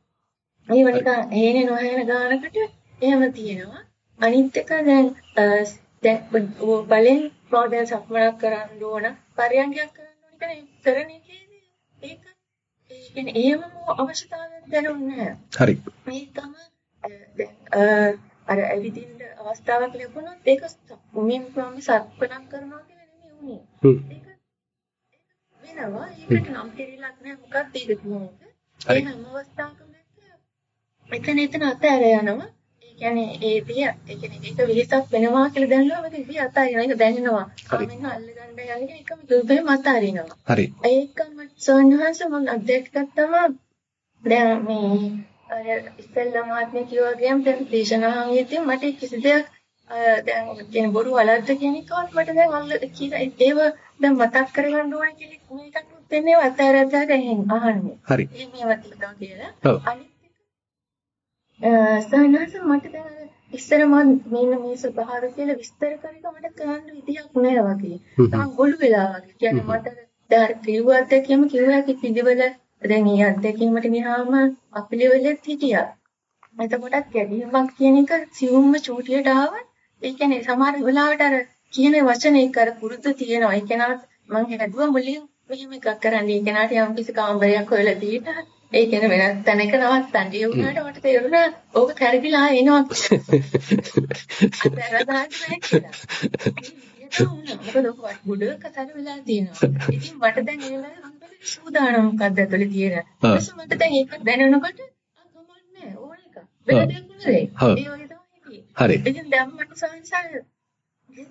ඒව නිකන් හේනේ නොහැන ගානකට එහෙම තියෙනවා. අනිත් එක දැන් දැන් බලෙන් මොඩල් සක්මනක් කරන්න ඕන පරියන්කයක් කරන්න ඕන කියන්නේ කරන එකේදී ඒක කියන්නේ එහෙම අවශ්‍යතාවයක් දැනුන්නේ නැහැ. හරි. මේ තමයි අර ඇවිදින්න අවස්ථාවක් ලැබුණොත් ඒක මුමින් ප්‍රොමි සක්පණක් කරනවා කියලා නෙමෙයි උනේ. ඒක වෙනවා. ඒකට නම් කෙරෙලක් නෑ මොකක්ද ඒක කියන්නේ. ඒ හැම අවස්ථාවකම මෙතන එතන අතෑර යනවා. කියන්නේ ඒ දිය ඒ කියන්නේ ඒක වෙහසක් වෙනවා කියලා දැනනවා මේක දිය අතෑරන එක දැනෙනවා. කමින් අල්ල ගන්න යන්නේ එකම දුබේ මත අරිනවා. හරි. ඒකම සෝන්හස මම අධ්‍යක්ෂකත්තම දැන් මේ අර ඉස්සෙල්ලා මහත්මිය කිව්වා වගේම දැන් දේශනාවෙදී මට කිසි දෙයක් දැන් කියන බොරු වලද්ද කියන එකවත් මට දැන් අල්ල කියලා ඒව දැන් මතක් කරගන්න ඕනේ කියලා මේකට දෙන්නේ අතරදා දැන් අහන්නේ. හරි. මේවා තියෙනවා කියලා. අනිත් එක සනහස මට දැන් ඉස්සර මම මෙන්න මේ ස්වභාවය කියලා විස්තර කරේක මට කරන්න විදියක් නෑ වගේ. තමන් ගොළු වෙලා වගේ. කියන්නේ මට දැන් කිව්වා කි පිළිවෙල දැන් මේ අත්දැකීමට ගියාම අපිලිවෙලෙත් හිටියා. එතකොටත් ගැදීමක් කියන එක සිවුම්ම චූටියට ආවත් ඒ කියන්නේ සමහර වෙලාවට අර කියන වචනේ කර පුරුදු තියෙනවා. ඒ කෙනාට මම හිතුවා මුලින් මෙහෙම එකක් කරන්න. ඒ කෙනාට යම් කිසි කාමරයක් හොයලා දීලා ඒ කියන වෙනස් තැනක නවත්තන්න. ඒ වුණාට මට තේරුණා ඕක කැරකිලා එනවා. අර දාන්න බෑ කියලා. ඔක ගොඩක කතර වෙලා තියෙනවා. ඉතින් මට දැන් ඒ වෙලාවේ සූදානම් මොකක්ද ඇතුලේ තියෙන. ඊට මට දැන් ඒක දැනනකොට අකමන්නේ ඕන එක. වෙන දෙයක් නෙවෙයි. ඒ වගේ තමයි හරි. ඉතින් දැන් මට සංසාර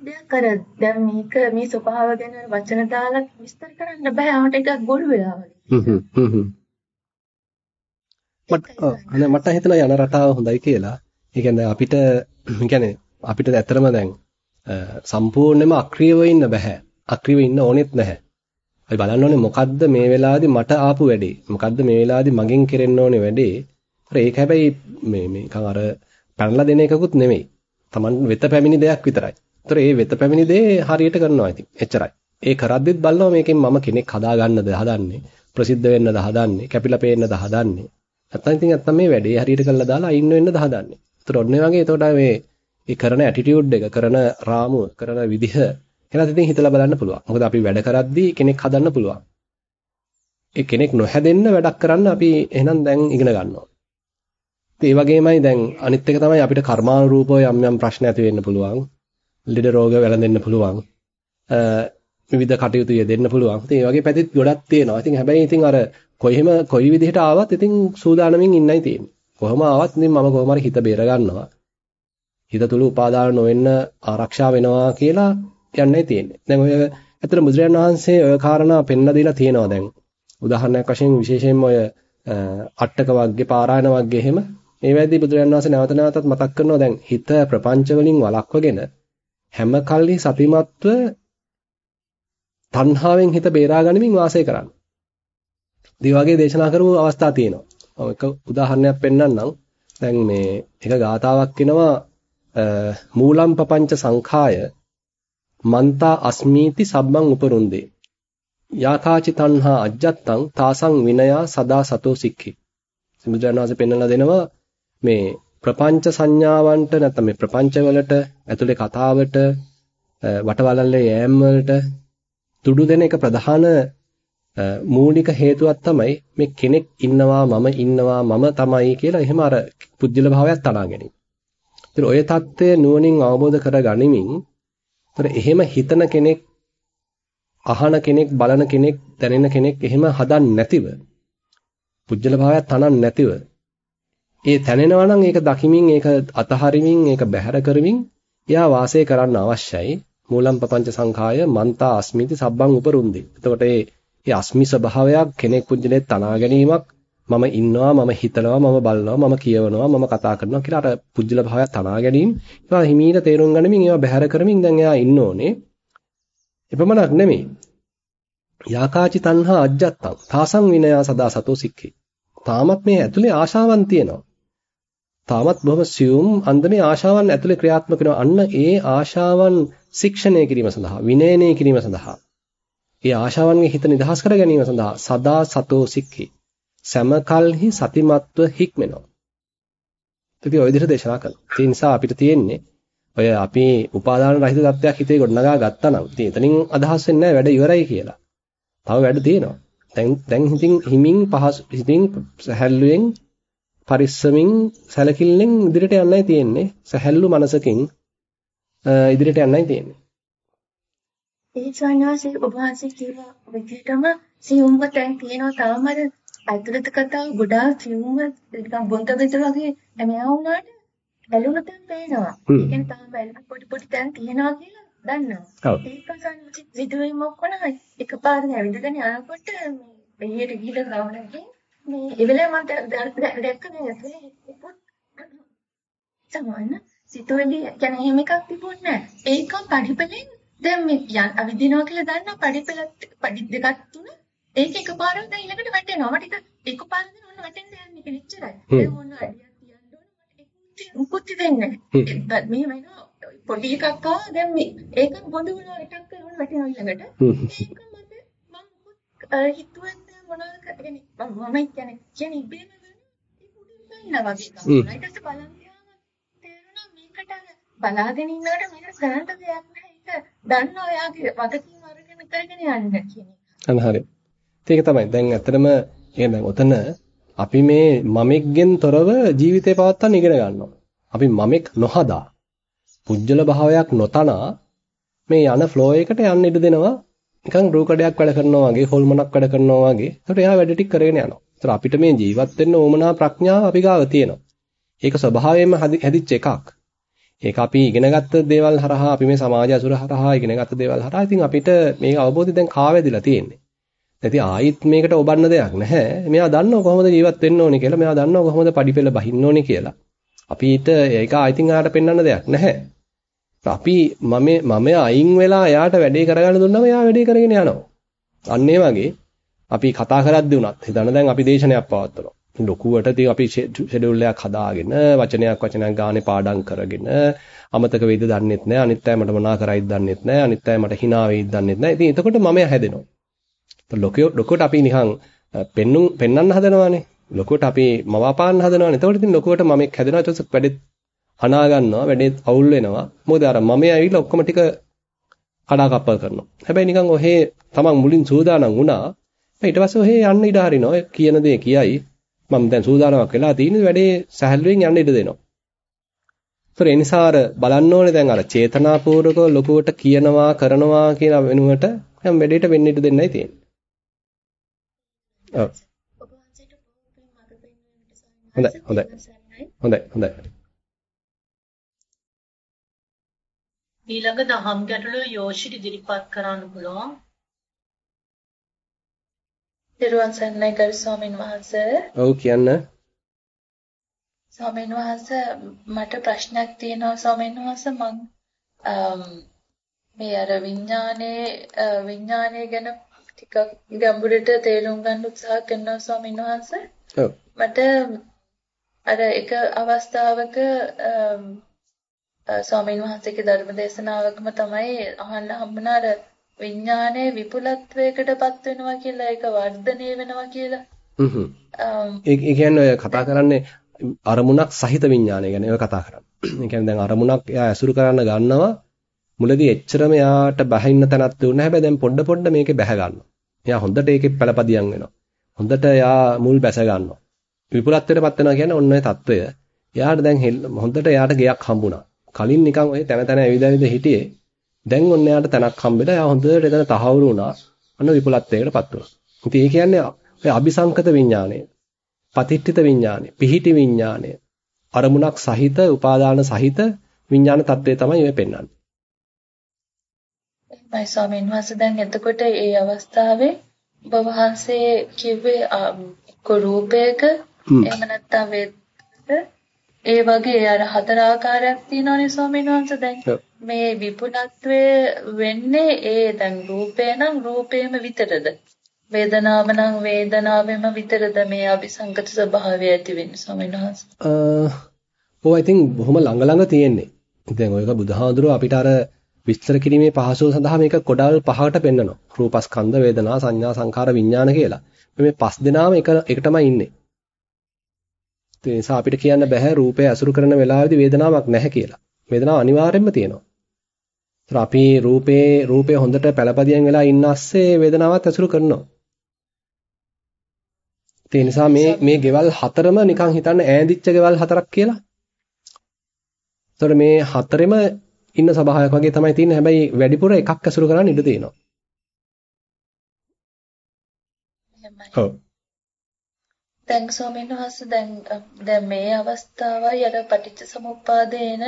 දෙයක් කර දැන් මේක මේ ස්වභාව ගැන වචන දාලා විස්තර කරන්න බෑ. ආට එකක් ගොළු වෙලා වගේ. හ්ම් හ්ම් හ්ම්. මට මට හිතෙනවා යන රටාව හොඳයි කියලා. ඒ කියන්නේ අපිට <clears throat> කියන්නේ අපිට ඇත්තටම දැන් සම්පූර්ණයෙන්ම අක්‍රියව ඉන්න බෑ. අක්‍රියව ඉන්න ඕනෙත් නැහැ. අපි බලන්න ඕනේ මොකද්ද මේ වෙලාවේදී මට ආපු වැඩේ. මොකද්ද මේ වෙලාවේදී මගෙන් කෙරෙන්න ඕනේ වැඩේ. ඒක හැබැයි මේ මේකන් අර පැනලා දෙන එකකුත් නෙමෙයි. Taman වෙත පැමිණි දෙයක් විතරයි. ඒතර ඒ වෙත පැමිණි දේ හරියට කරනවා ඉතින්. එච්චරයි. ඒ කරද්දිත් බලනවා මේකෙන් මම කෙනෙක් හදාගන්නද හදන්නේ. ප්‍රසිද්ධ වෙන්නද හදන්නේ. කැපිලා පේන්නද හදන්නේ. නැත්නම් ඉතින් නැත්නම් මේ වැඩේ හරියට කරලා දාලා අයින් වෙන්නද හදන්නේ. ඒතර ඔන්න වගේ එතකොට මේ ඒ කරන ඇටිටියුඩ් එක කරන රාමුව කරන විදිහ එනත් ඉතින් හිතලා බලන්න පුළුවන්. මොකද අපි වැඩ කරද්දී කෙනෙක් හදන්න පුළුවන්. ඒ කෙනෙක් නොහැදෙන්න වැඩක් කරන්න අපි එහෙනම් දැන් ඉගෙන ගන්නවා. ඒ වගේමයි දැන් අනිත් එක තමයි අපිට කර්මානුරූපව යම් යම් ප්‍රශ්න ඇති වෙන්න පුළුවන්. ලෙඩ රෝග වැළඳෙන්න පුළුවන්. විවිධ කටයුතු යෙදෙන්න පුළුවන්. ඉතින් ඒ වගේ පැතිත් ගොඩක් තියෙනවා. ඉතින් හැබැයි ඉතින් අර කොයිහෙම කොයි විදිහට ආවත් ඉතින් සූදානමින් ඉන්නයි තියෙන්නේ. කොහොම ආවත් ඉතින් මම කොහොම හරි හිත බේර ගන්නවා. හිත තුල උපාදාන නොවෙන්න ආරක්ෂා වෙනවා කියලා යන්නයි තියෙන්නේ. දැන් ඔය ඇත්තට බුදුරජාණන් වහන්සේ ඔය කාරණා පෙන්ලා දීලා තියෙනවා දැන්. උදාහරණයක් වශයෙන් විශේෂයෙන්ම ඔය අට්ටක වර්ගයේ පාරායන වර්ගයේ එහෙම මේ වෙද්දී බුදුරජාණන් වහන්සේ නැවත නැවතත් මතක් කරනවා දැන් හිත ප්‍රපංච වලින් වළක්වගෙන හැම කල්හි සතිමත්ව තණ්හාවෙන් හිත බේරා ගනිමින් වාසය කරන්න. ඉතින් වගේ දේශනා කරපු අවස්ථා තියෙනවා. මම එක උදාහරණයක් පෙන්නන්නම්. දැන් මේ එක ගාතාවක් කියනවා මූලම් පపంచ සංඛාය මන්තා අස්මීති සබ්බං උපරුන්දේ යාකාචි තණ්හා අජ්ජත්තං තාසං විනයා සදා සතෝ සික්ඛි සම්බුද්ධාණන් වහන්සේ පෙන්වලා දෙනවා මේ ප්‍රපංච සංඥාවන්ට නැත්නම් මේ ප්‍රපංච වලට ඇතුලේ කතාවට වටවලල්ලේ යෑම් වලට තුඩු දෙන එක ප්‍රධාන මූලික හේතුවක් තමයි මේ කෙනෙක් ඉන්නවා මම ඉන්නවා මම තමයි කියලා එහෙම අර පුජ්‍යල භාවයක් තනා ගැනීම. ඒතර ඔය தත්ත්වය නුවණින් අවබෝධ කර ගනිමින් ඒතර එහෙම හිතන කෙනෙක් අහන කෙනෙක් බලන කෙනෙක් දැනෙන කෙනෙක් එහෙම හදන්නේ නැතිව පුජ්‍යල භාවයක් තනන්න නැතිව ඒ තැනෙනවා නම් ඒක දකිමින් ඒක අතහරිමින් ඒක බැහැර කරමින් එයා වාසය කරන්න අවශ්‍යයි මූලම් පపంచ සංඛාය මන්තා අස්මිති සබ්බං උපරුන්දි. එතකොට මේ ඒ අස්මි ස්වභාවයක් කෙනෙක් පුජ්‍යලේ තනා ගැනීමක් මම ඉන්නවා මම හිතනවා මම බලනවා මම කියවනවා මම කතා කරනවා කියලා අර පුජ්‍යල භාවයක් තනා ගැනීම. ඒවා හිමීට තේරුම් ගනිමින් ඒවා බැහැර කරමින් දැන් එයා ඉන්න ඕනේ. එපමණක් නෙමෙයි. යාකාචි තණ්හා අජ්ජත්තං. තාසං විනයා සදා සතෝ සික්ඛේ. තාමත් මේ ඇතුලේ ආශාවන් තියෙනවා. තාමත් බොහොම සියුම් අන්දමේ ආශාවන් ඇතුලේ ක්‍රියාත්මක වෙනවා අන්න ඒ ආශාවන් ශික්ෂණය කිරීම සඳහා විනයනය කිරීම සඳහා ඒ ආශාවන්ගේ හිත නිදහස් කර ගැනීම සඳහා සදා සතෝ සික්ඛේ සමකල්හි සතිමත්ව හික්මෙනවා. ඉතින් ඔය විදිහට දේශනා කරනවා. ඒ නිසා අපිට තියෙන්නේ ඔය අපි උපාදාන රහිත තත්ත්වයක් හිතේ ගොඩනගා ගත්තා නම් ඉතින් එතනින් අදහස් වෙන්නේ වැඩ ඉවරයි කියලා. තව වැඩ තියෙනවා. දැන් දැන් හිතින් හිමින් පහසු හිතින් සැහැල්ලුවෙන් පරිස්සමින් සැලකිල්ලෙන් ඉදිරියට යන්නයි තියෙන්නේ. සැහැල්ලු මනසකින් ඉදිරියට යන්නයි තියෙන්නේ. ඒ සන්නාසී ඔබ වහන්සේ කියන විදිහටම සියුම්ව දැන් තියෙනවා තාම අර ඇතුළත කතාව ගොඩාක් සියුම්ව නිකන් බොන්ත බෙද වගේ එමෙයා වුණාට බැලුන තැන් පේනවා. ඒ කියන්නේ තාම බැලුන පොඩි පොඩි තැන් තියෙනවා කියලා දන්නවා. ඒක සන්නාසී සිදුවීම ඔක්කොම එකපාරට ඇවිදගෙන යනකොට මේ එළියට ගිහලා ගාවනකින් මේ ඒ වෙලාවේ මම දැක්ක නේද? ඇතුලේ සමාන සිතුවිලි කියන්නේ එහෙම එකක් තිබුණේ නැහැ. ඒක පරිපලෙන් දැන් මේ අවිදිනවා කියලා දන්නා පඩිපෙළ පඩි දෙකක් තුන ඒක එකපාරට දැන් ඊළඟට වැටෙනවා. මට ඒක එකපාරට දැන් ඔන්න වැටෙන්න යන්නේ ඒක නිච්චරයි දැන් ඔන්න අඩියක් තියන්න ඕනේ මට ඒක මුකුත් දෙන්නේ නැහැ. මේ වෙනවා. පොඩි එකක් ආවා. දැන් මේ ඒක බොඳ වුණා එකක් කරන වැටෙනවා ඊළඟට. ඒක මම මුකුත් හිතුවත් මොනවද කියන්නේ මම කියන්නේ කියන්නේ ඉබේම වෙන ඒක උඩින් ඉන්නවා වගේ එකක් ඊට පස්සේ බලන් ගියාම තේරුණා මේකට බලාගෙන ඉන්නකොට මේකට කරන්න දෙයක් නැහැ දන්නවා එයාගේ වගකීම අරගෙන කරගෙන යන්න කියන එක. අන්න හරි. ඒක තමයි. දැන් ඇත්තටම ඒ දැන් ඔතන අපි මේ මමෙක්ගෙන් තොරව ජීවිතේ පවත්වන්න ඉගෙන ගන්නවා. අපි මමෙක් නොහදා පුජ්‍යල භාවයක් නොතනා මේ යන ෆ්ලෝ එකට යන්න ඉඩ දෙනවා. නිකන් රූකඩයක් වැඩ කරනවා වගේ, හොල්මනක් වැඩ කරනවා වගේ. ඒකට එයා වැඩ ටික කරගෙන යනවා. ඒතර අපිට මේ ජීවත් වෙන්න ඕමනා ප්‍රඥාව අපි ගාව තියෙනවා. ඒක ස්වභාවයෙන්ම හැදිච්ච එකක්. ඒක අපි ඉගෙනගත්ත දේවල් හරහා අපි මේ සමාජ අසුර හරහා ඉගෙනගත්ත දේවල් හරහා ඉතින් අපිට මේක අවබෝධය දැන් කාවැදිලා තියෙන්නේ. නැති ආයිත් මේකට ඔබන්න දෙයක් නැහැ. මෙයා දන්නව කොහොමද ජීවත් වෙන්න ඕනේ කියලා. මෙයා දන්නව කොහොමද පඩිපෙළ බහින්න ඕනේ කියලා. අපිට ඒක ආයිතින් ආට පෙන්වන්න දෙයක් නැහැ. අපි මම මම අයින් වෙලා එයාට වැඩේ කරගන්න දුන්නම එයා වැඩේ කරගෙන යනවා. අන්න වගේ අපි කතා කරද්දී උනත් හිතන්න දැන් අපි දේශනයක් පවත්වනවා. ලොකුවට ඉතින් අපි ෂෙඩියුල් එකක් හදාගෙන වචනයක් වචනයක් ගානේ පාඩම් කරගෙන අමතක වෙයිද දන්නෙත් නැහැ අනිත් අය මට මොනා කරයිද දන්නෙත් නැහැ අනිත් අය මට hina වෙයිද දන්නෙත් නැහැ ඉතින් එතකොට මම හැදෙනවා. ලොකෝ ලොකුවට අපි නිකන් පෙන්නුම් පෙන්වන්න හදනවානේ. ලොකුවට අපි මවාපාන්න හදනවානේ. එතකොට ඉතින් ලොකුවට මමෙක් හැදෙනවා. ඊට පස්සේ වැඩෙත් අනා ගන්නවා වැඩෙත් අවුල් වෙනවා මොකද අර මම ඇවිල්ලා ඔක්කොම ටික කඩාකප්පල් කරනවා හැබැයි නිකන් ඔහේ තමන් මුලින් සූදානම් වුණා ඊට පස්සේ ඔහේ යන්න ඉඩ හරිනවා කියන දේ කියයි මම දැන් සූදානමක් වෙලා තියෙන වැඩේ සැහැල්ලුවෙන් යන්න ඉඩ දෙනවා. ඒතර ඒ නිසා අර බලන්න ඕනේ දැන් අර චේතනාපූර්වක ලොකුවට කියනවා කරනවා කියන වෙනුවට හැම වෙලෙට වෙන්න ඉඩ දෙන්නයි තියෙන්නේ. ඔව්. හොඳයි හොඳයි. හොඳයි හොඳයි. ඊළඟ දහම් ගැටළු යෝෂි ඉදිරිපත් කරන්න පුළුවන්. දරුවන් සන්නයි කරු ස්වාමීන් වහන්සේ. ඔව් කියන්න. ස්වාමීන් වහන්සේ මට ප්‍රශ්නයක් තියෙනවා ස්වාමීන් වහන්සේ මම මේ අර විඥානයේ විඥානය ගැන ටිකක් ගැඹුරට තේරුම් ගන්න උත්සාහ කරනවා ස්වාමීන් වහන්සේ. ඔව්. මට අර එක අවස්ථාවක ස්වාමීන් වහන්සේගේ ධර්ම දේශනාවකම තමයි අහන්න හම්බුණ අර විඥානයේ විපුලත්වයකටපත් වෙනවා කියලා ඒක වර්ධනය වෙනවා කියලා. හ්ම්. ඒ කියන්නේ ඔය කතා කරන්නේ අරමුණක් සහිත විඥානය ගැන ඔය කතා කරන්නේ. ඒ කියන්නේ දැන් අරමුණක් එයා ඇසුරු කරන්න ගන්නවා මුලදී එච්චරම එයාට බහින්න තැනක් දුන්නේ නැහැ. දැන් පොඩ පොඩ මේකේ බැහැ ගන්නවා. එයා හොඳට ඒකේ පළපදියම් වෙනවා. හොඳට එයා මුල් බැස ගන්නවා. විපුලත්වයටපත් වෙනවා කියන්නේ ඔන්න ඔය తত্ত্বය. එයාට දැන් හොඳට එයාට ගයක් හම්බුණා. කලින් නිකන් ඔය තැන තැන ඇවිද ඇවිද හිටියේ. දැන් ඔන්න එයාට තැනක් හම්බෙලා එයා හොඳට එතන තහවුරු වුණා. අන්න විපුලත්වයකටපත් වුණා. ඉතින් ඒ කියන්නේ ඔය අபிසංකත විඥානය, පතිට්ඨිත විඥානය, පිහිටි විඥානය, අරමුණක් සහිත, උපාදාන සහිත විඥාන తත්වය තමයි ඔය පෙන්වන්නේ. මයි ස්වාමීන් වහන්සේ දැන් එතකොට ඒ අවස්ථාවේ ඔබ වහන්සේ කිව්වේ එක්ක රූපයක එහෙම නැත්නම් වේදනක ඒ වගේ අර හතර ආකාරයක් තියෙනවනේ ස්වාමීන් වහන්සේ. දැන් මේ විපුලත්වය වෙන්නේ ඒ දැන් රූපේ නම් රූපේම විතරද? වේදනාව නම් වේදනාවෙම විතරද මේ අபிසංගත ස්වභාවය ඇති වෙන්නේ ස්වාමීන් වහන්සේ? ඔව් I think බොහොම ළඟ ළඟ තියෙන්නේ. දැන් ඔයක බුදුහාඳුරෝ අපිට අර විස්තර කිරීමේ පහසුව සඳහා මේක කොඩල් පහකට පෙන්නනවා. රූපස්කන්ධ වේදනා සංඥා සංඛාර විඥාන කියලා. මේ පස් දෙනාම එක එකටමයි ඉන්නේ ඒ නිසා අපිට කියන්න බෑ රූපය අසුරු කරන වෙලාවෙදී වේදනාවක් නැහැ කියලා. වේදනාව අනිවාර්යෙන්ම තියෙනවා. ඒතර අපි රූපේ රූපය හොඳට පළපදියෙන් වෙලා ඉන්න ASCII වේදනාවත් අසුරු කරනවා. ඒ නිසා මේ මේ ගෙවල් හතරම නිකන් හිතන්න ඈඳිච්ච ගෙවල් හතරක් කියලා. ඒතර මේ හතරෙම ඉන්න සභාවයක් වගේ තමයි තියෙන්නේ. හැබැයි වැඩිපුර එකක් අසුරු කරන්න ඉඩ තියෙනවා. ඔව්. දැන් ස්වාමීන් වහන්සේ දැන් දැන් මේ අවස්ථාවයි අර පටිච්ච සමුප්පාදේන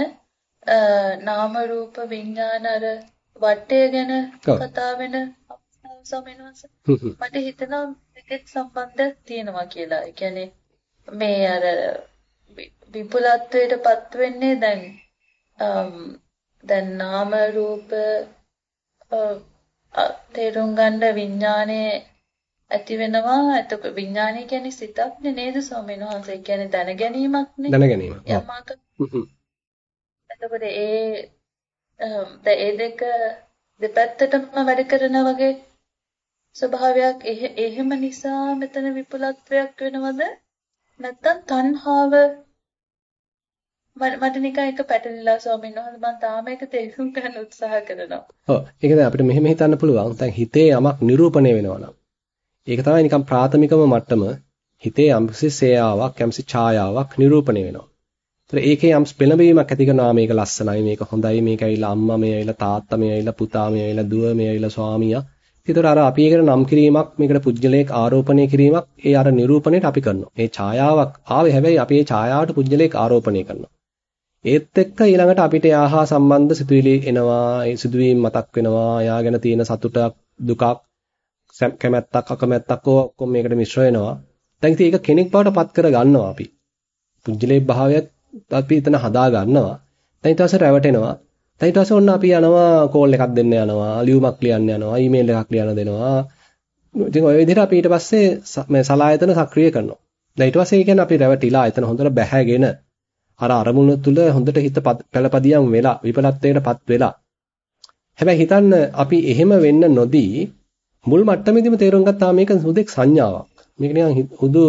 නාම රූප විඥාන අර වටය ගැන කතා වෙන අවස්ථාව ස්වාමීන් වහන්සේ. මට හිතෙනවා මේකෙත් සම්බන්ධයක් තියෙනවා කියලා. ඒ කියන්නේ මේ අර විපුලත්වයටපත් වෙන්නේ දැන් දැන් නාම රූප තේරුම් ගන්න විඥානයේ ඇති වෙනවා. එතකොට විඥානය කියන්නේ සිතක්නේ නේද? ස්වාමීන් වහන්සේ කියන්නේ දැන ගැනීමක්නේ දැන ගැනීම. යමක එතකොට ඒ ඒ දෙක දෙපැත්තටම වැඩ කරන වගේ ස්වභාවයක් එහෙම නිසා මෙතන විපුලත්වයක් වෙනවද? නැත්නම් තණ්හාව මට නිකන් එක පැටලිලා ස්වාමීන් වහන්සේ මම තාම ඒක තේරුම් ගන්න උත්සාහ කරනවා. ඔව්. ඒක දැන් අපිට මෙහෙම හිතන්න පුළුවන්. දැන් හිතේ යමක් නිරූපණය වෙනවා නම් ඒක තමයි නිකන් ප්‍රාථමිකම මට්ටම හිතේ යම්කිසි සේයාවක් යම්කිසි ඡායාවක් නිරූපණය වෙනවා. ඒතර ඒකේ යම් පෙළඹවීමක් ඇති කරනවා මේක ලස්සනයි මේක හොඳයි මේක ඇවිල්ලා අම්මා මේ ඇවිල්ලා තාත්තා මේ ඇවිල්ලා පුතා මේ ඇවිල්ලා දුව මේ ඇවිල්ලා ස්වාමියා. ඒතර අර අපි ඒකට නම් කිරීමක් මේකට පුජ්‍යලයක් ආරෝපණය කිරීමක් ඒ අර නිරූපණයට අපි කරනවා. මේ ඡායාවක් ආවේ හැබැයි අපි ඒ ඡායාවට පුජ්‍යලයක් ආරෝපණය කරනවා. ඒත් එක්ක ඊළඟට අපිට යාහා සම්බන්ධ සිතුවිලි එනවා ඒ සිදුවීම් මතක් වෙනවා යා ගැන තියෙන සතුටක් දුකක් කැමැත්තක් අකමැත්තක් ඔක්කොම මේකට මිශ්‍ර වෙනවා. දැන් ඉතින් ඒක කෙනෙක් බවට පත් කර ගන්නවා අපි. පුජ්‍යලේ භාවයත් අපි එතන හදා ගන්නවා. දැන් ඊට පස්සේ රැවටෙනවා. දැන් ඊට පස්සේ ඔන්න අපි යනවා කෝල් එකක් දෙන්න යනවා, ලියුමක් ලියන්න යනවා, ඊමේල් එකක් ලියන්න දෙනවා. ඉතින් ඔය විදිහට අපි ඊට පස්සේ මේ සලායතන සක්‍රිය කරනවා. දැන් ඊට පස්සේ කියන්නේ අපි රැවටිලා එතන හොඳට බැහැගෙන අර අරමුණ තුල හොඳට හිත පළපදියම් වෙලා විපලත්වයකටපත් වෙලා. හැබැයි හිතන්න අපි එහෙම වෙන්න නොදී මුල් මට්ටමේදීම තේරුම් ගත්තා මේක හුදෙක් සංඥාවක්. මේක නිකන් හුදු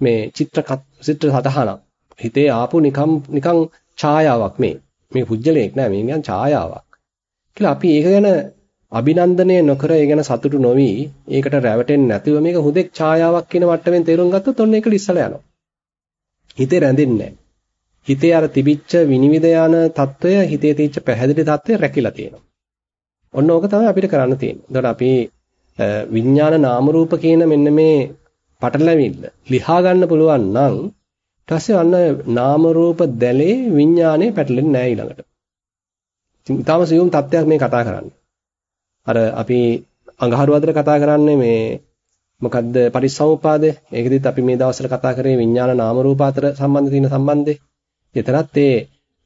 මේ චිත්‍ර චිත්‍ර සතහනක්. හිතේ ආපු නිකම් නිකන් ඡායාවක් මේ. මේ පුජ්‍යලයක් නෑ මේ නිකන් ඡායාවක්. කියලා අපි ඒක ගැන අභිනන්දනය නොකර ඒ ගැන සතුටු නොවි ඒකට රැවටෙන්නේ නැතිව මේක හුදෙක් ඡායාවක් කියන මට්ටමින් තේරුම් ගත්තොත් ඔන්න ඒක ඉස්සලා යනවා. හිතේ රැඳෙන්නේ හිතේ අර තිබිච්ච විනිවිද යන తত্ত্বය හිතේ තිබිච්ච පැහැදිලි తত্ত্বය රැකිලා තියෙනවා. ඔන්න ඕක තමයි අපිට කරන්න තියෙන්නේ. එතකොට අපි විඥාන නාම රූප කියන මෙන්න මේ පටලැවිල්ල ලිහා ගන්න පුළුවන් නම් ඊට පස්සේ අන්න නාම රූප දැලේ විඥානේ පැටලෙන්නේ නැහැ ඊළඟට. ඊටාම සියුම් තත්ත්වයක් මේ කතා කරන්නේ. අර අපි අඟහරුවාදට කතා කරන්නේ මේ මොකද්ද පරිසම්පාදේ? ඒකෙදිත් අපි මේ දවස්වල කතා කරේ විඥාන නාම රූප අතර සම්බන්ධ තියෙන සම්බන්ධය. එතරම් ඒ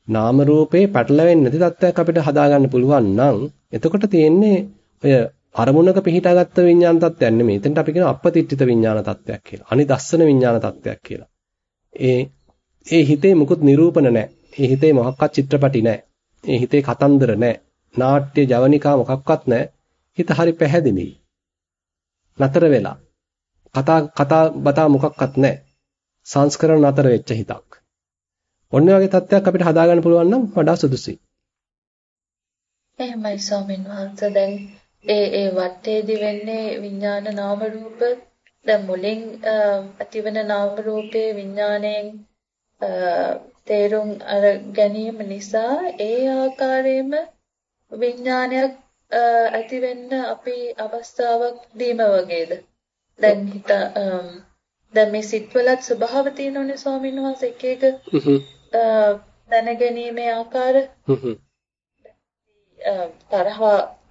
නාම රූපේ පැටලෙන්නේ නැති තත්ත්වයක් අපිට හදාගන්න පුළුවන් නම් එතකොට තියෙන්නේ ඔය අරමුණක පිහිටාගත්ත විඥාන තත්ත්වයක් නෙමෙයි. එතනට අපි කියන අපපතිට්ඨිත විඥාන තත්ත්වයක් කියලා. අනිදස්සන විඥාන තත්ත්වයක් කියලා. ඒ ඒ හිතේ මුකුත් නිරූපණ නැහැ. ඒ හිතේ මොකක්වත් චිත්‍රපටි නැහැ. ඒ හිතේ කතන්දර නැහැ. නාට්‍ය ජවනිකා මොකක්වත් නැහැ. හිත හරි පැහැදිලි. නතර වෙලා. කතා කතා බතා මොකක්වත් නැහැ. සංස්කරණ නතර වෙච්ච හිතක්. ඔන්න වගේ තත්ත්වයක් අපිට හදාගන්න පුළුවන් නම් වඩා සුදුසුයි. එහෙමයි ස්වාමීන් වහන්සේ දැන් ඒ ඒ වටේදී වෙන්නේ විඥාන නාම රූප. දැන් මුලින් ඇතිවන නාම රූපේ විඥාණයෙන් තේරුම් අර ගැනීම නිසා ඒ ආකාරයෙන්ම විඥානයක් ඇති වෙන්න අපි අවස්ථාවක් දීම වගේද? දැන් හිත දැන් මේ සිත්වලත් ස්වභාව තියෙනෝනේ ස්වාමීන් වහන්සේ එක එක දැනගැනීමේ ආකාර. තරහ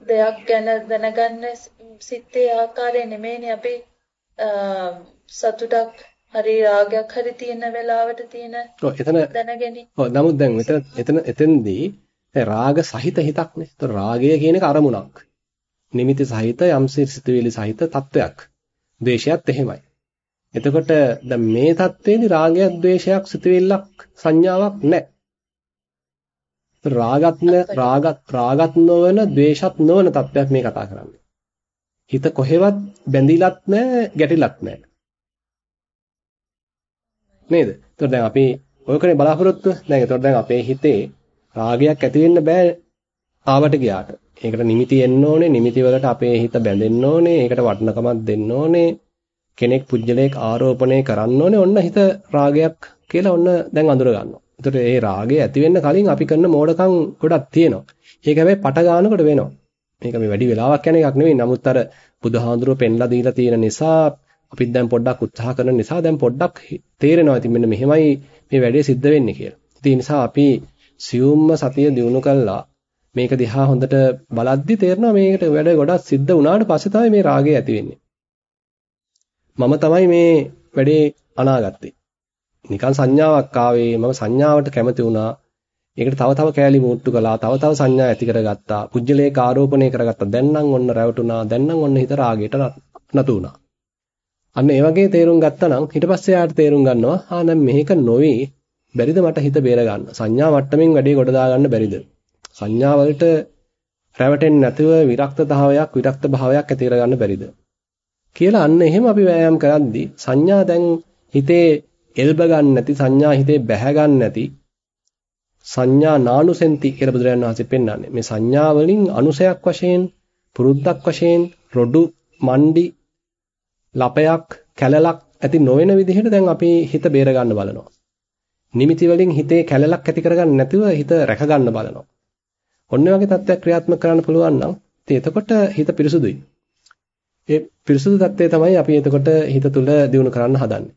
දෙයක් ගැන දැනගන්න සිත්තේ ආකාරය නෙමෙයිනේ අපි සතුටක් හරි රාගයක් හරි තියෙන වෙලාවට තියෙන ඔව් එතන දැනගැනීම ඔව් නමුත් දැන් මෙතන එතන එතෙන්දී රාග සහිත හිතක්නේ. ඒතර රාගය කියන එක අරමුණක්. නිමිති සහිත යම්සේ සිතුවිලි සහිත තත්වයක්. ද්වේෂයත් එහෙමයි. එතකොට දැන් මේ தത്വෙදි රාගයක්, ද්වේෂයක්, සිතුවිල්ලක්, සංඥාවක් නැහැ. රාගත් රාගත් රාගත් නොවන ද්වේෂත් නොවන තත්වයක් මේ කතා කරන්නේ. හිත කොහෙවත් බැඳිලත් නැහැ ගැටිලත් නැහැ. නේද? එතකොට දැන් අපි ඔයකනේ බලාපොරොත්තු දැන් එතකොට දැන් අපේ හිතේ රාගයක් ඇති වෙන්න බෑ ආවට ගියාට. ඒකට නිමිති එන්න ඕනේ, නිමිති වලට අපේ හිත බැඳෙන්න ඕනේ, ඒකට වටිනකමක් දෙන්න ඕනේ. කෙනෙක් පුජ්‍යලයක් ආරෝපණය කරන්න ඕනේ. ඔන්න හිත රාගයක් කියලා ඔන්න දැන් අඳුර ගන්නවා. එතකොට ඒ රාගය ඇති වෙන්න කලින් අපි කරන මෝඩකම් ගොඩක් තියෙනවා. ඒක හැබැයි පට ගන්නකොට වෙනවා. මේක මේ වැඩි වෙලාවක් යන එකක් නෙවෙයි. නමුත් අර බුදුහාඳුරෝ පෙන්ලා දීලා තියෙන නිසා අපිත් දැන් පොඩ්ඩක් උත්සාහ කරන නිසා දැන් පොඩ්ඩක් තේරෙනවා. ඉතින් මෙන්න මෙහෙමයි මේ වැඩේ සිද්ධ වෙන්නේ කියලා. ඉතින් නිසා අපි සියුම්ම සතිය දිනු කළා මේක දිහා හොඳට බලද්දි තේරෙනවා මේකට වැඩ ගොඩක් සිද්ධ වුණාට පස්සේ තමයි මේ රාගය ඇති වෙන්නේ. මම තමයි මේ වැඩේ අනාගත්තේ. නිකන් සංඥාවක් ආවේ මම සංඥාවට කැමති වුණා. ඒකට තව තව කෑලි මූට්ටු කළා. තව තව සංඥා ඇති කරගත්තා. පුජ්‍යලේක ආරෝපණය කරගත්තා. දැන් නම් ඔන්න රැවටුණා. දැන් නම් ඔන්න හිත රාගයට නතු වුණා. අන්න ඒ වගේ තේරුම් ගත්තා නම් ඊට පස්සේ යාට තේරුම් ගන්නවා ආ දැන් මේක නොවේ බැරිද මට හිත බේර ගන්න. සංඥා මට්ටමින් වැඩේ ගොඩ දාගන්න බැරිද? සංඥා වලට රැවටෙන්නේ නැතුව විරක්තතාවයක් විරක්ත භාවයක් ඇති කරගන්න බැරිද? කියලා අන්න එහෙම අපි වෑයම් කරද්දී සංඥා දැන් හිතේ එල්බ ගන්න නැති සංඥා හිතේ බැහැ ගන්න නැති සංඥා නානුසෙන්ති කියලා බුදුරජාණන් වහන්සේ පෙන්වන්නේ. මේ සංඥා වලින් අනුසයක් වශයෙන් පුරුද්දක් වශයෙන් රොඩු මණ්ඩි ලපයක් කැලලක් ඇති නොවන විදිහට දැන් අපි හිත බේර ගන්න බලනවා. නිමිති වලින් හිතේ කැලලක් ඇති කරගන්න නැතුව හිත රැක ගන්න බලනවා. ඔන්න වගේ තත්ත්වයක් ක්‍රියාත්මක කරන්න පුළුවන් නම් ඉතින් එතකොට හිත පිරිසුදුයි. ඒ පිරිසුදු තත්ත්වය තමයි අපි එතකොට හිත තුල දිනු කරන්න හදන්නේ.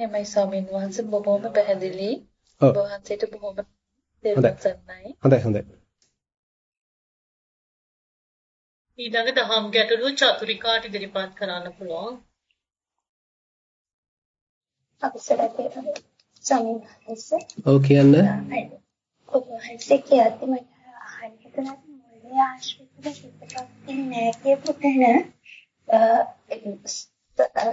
එහෙමයි ස්වාමීන් වහන්සේ බොහොම පැහැදිලි. ඔව්. වහන්සේට බොහොම දෙවසන්නයි. හොඳයි හොඳයි. ඊළඟ දහම් ගැටලුව චතුරිකාට ඉදිරිපත් කරන්න පුළුවන්. අවසරයි ස්වාමීන් වහන්සේ. ඔව් කියන්න. ඔබ වහන්සේ කියද්දි මට අහන්න හිතුණා මුල්‍ය ආශ්‍රිතව හිතපත් නෑ කියපු තැන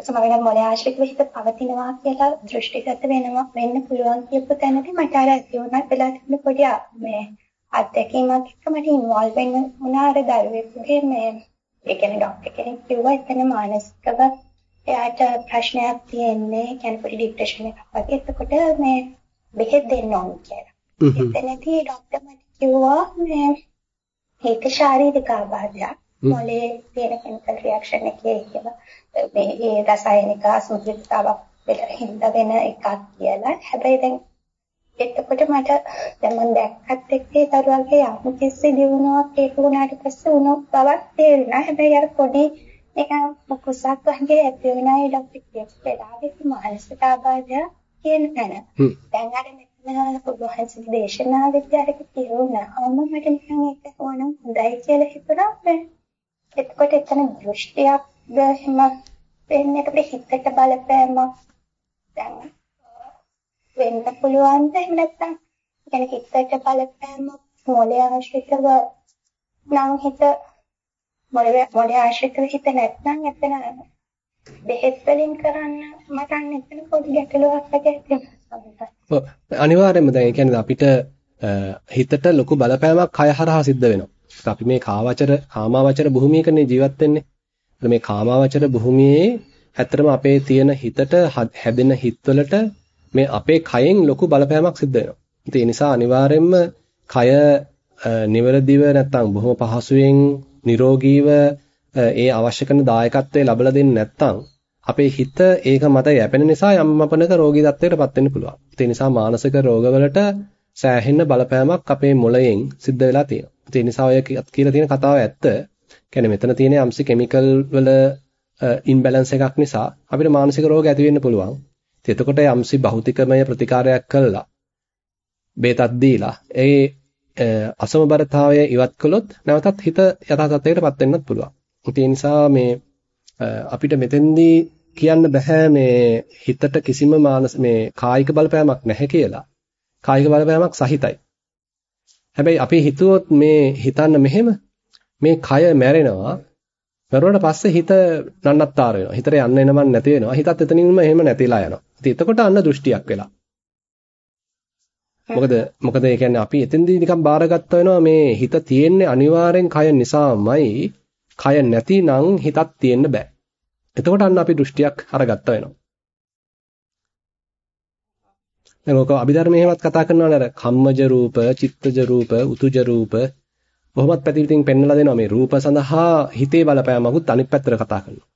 සමහරවල් මොලේ ආශ්‍රිතව හිත පවතිනවා කියලා දෘෂ්ටිගත වෙනවා වෙන්න පුළුවන් කියපු තැනදී මට අර ඇතිවුණා වෙලා තිබුණ පොඩි මේ අත්දැකීමක් එක්ක මට ඉන්වෝල්ව් වෙන්න වුණා අර දරුවෙක්ගේ මේ ඒ කියන්නේ ડોක්ටර් කෙනෙක් කිව්වා එතන මානසිකව එයාට ප්‍රශ්නයක් තියෙන්නේ කියන්නේ පොඩි ડિප්‍රෙෂන් එකක් වගේ එතකොට මේ බෙහෙත් දෙන්න ඕන කියලා. එතනදී ડોක්ටර් මට කිව්වා මේ ඒක ශාරීරික ආබාධයක්. මොලේ තියෙන කෙමිකල් රියැක්ෂන් එකේ කියලා. මේ ඒ රසායනික අසුචිතතාවක් හින්දා වෙන එකක් කියලා. හැබැයි දැන් එතකොට මට දැන් මම දැක්කත් එක්කේ දරුවගේ යම් කිසි දිනුවක් ඒක වුණාට පස්සේ උණු බවක් තේරුණා. හැබැයි අර පොඩි නිකන් කුසක් වගේ ඇති වෙනා කියපු වෙලාවෙත් මානසික ආබාධය කියන තැන. දැන් අර මෙතන පොඩ්ඩක් දේශනාවෙත් අර කියුණා. අම්ම මට නිකන් ඒක ඕනම් හොඳයි කියලා හිතුණා. එතකොට එතන දෘෂ්ටියක්ද එහෙම වෙන්නේ අපේ හිතට බලපෑමක් දැන් වෙන්න පුළුවන්ද එහෙම නැත්නම් يعني හිතට බලපෑම මොලේ ආශ්‍රිතව නම් හිත මොලේ මොලේ ආශ්‍රිතව හිත නැත්නම් එතන බෙහෙත් වලින් කරන්න මට එතන පොඩි ගැටලුවක් වගේ ඔව් අනිවාර්යයෙන්ම දැන් ඒ කියන්නේ අපිට හිතට ලොකු බලපෑමක් කය හරහා සිද්ධ වෙනවා. අපි මේ කාවචර කාමාවචර භූමියකනේ ජීවත් වෙන්නේ. මේ කාමාවචර භූමියේ ඇත්තටම අපේ තියෙන හිතට හැදෙන හිත්වලට මේ අපේ කයෙන් ලොකු බලපෑමක් සිද්ධ වෙනවා. ඒ නිසා අනිවාර්යයෙන්ම කය නිවැරදිව නැත්තම් බොහොම පහසුවෙන් නිරෝගීව ඒ අවශ්‍ය කරන දායකත්වය ලබලා දෙන්නේ නැත්නම් අපේ හිත ඒක මත යැපෙන නිසා යම් අපනක රෝගී තත්ත්වයකටපත් වෙන්න පුළුවන්. ඒ නිසා මානසික රෝගවලට සෑහෙන බලපෑමක් අපේ මොළයෙන් සිද්ධ වෙලා තියෙනවා. ඒ නිසා ඔය කියලා තියෙන කතාව ඇත්ත. කියන්නේ මෙතන තියෙන යම්සි කිමිකල් වල ඉම්බැලන්ස් එකක් නිසා අපිට මානසික රෝග ඇති වෙන්න පුළුවන්. එතකොට යම්සි භෞතිකමය ප්‍රතිකාරයක් කළා බේතක් දීලා ඒ අසමබරතාවය ඉවත් කළොත් නැවතත් හිත යථා තත්ත්වයකටපත් වෙන්නත් පුළුවන්. ඒ නිසා මේ අපිට මෙතෙන්දී කියන්න බෑ මේ හිතට කිසිම මානස මේ කායික බලපෑමක් නැහැ කියලා. කායික බලපෑමක් සහිතයි. හැබැයි අපි හිතුවොත් මේ හිතන්න මෙහෙම මේ කය මැරෙනවා මරුණට පස්සේ හිත නන්නත්තර වෙනවා. හිතට යන්න එනමන් නැති වෙනවා. හිතත් එතනින්ම එහෙම නැතිලා යනවා. ඉතින් එතකොට අන්න දෘෂ්ටියක් වෙලා. මොකද මොකද ඒ කියන්නේ අපි එතෙන්දී නිකන් බාරගත්ත වෙනවා මේ හිත තියෙන්නේ අනිවාර්යෙන් කය නිසාමයි. කය නැතිනම් හිතක් තියෙන්න බෑ. එතකොට අන්න අපි දෘෂ්ටියක් අරගත්ත වෙනවා. දැන් ඔක අභිධර්මයේ එහෙමත් කතා කරනවා නේද? කම්මජ රූප, චිත්තජ රූප, උතුජ රූප කොහොමත් පැතිරිතින් පෙන්නලා දෙනවා මේ රූප සඳහා හිතේ බලපෑමකුත් අනිත් පැත්තට කතා කරනවා.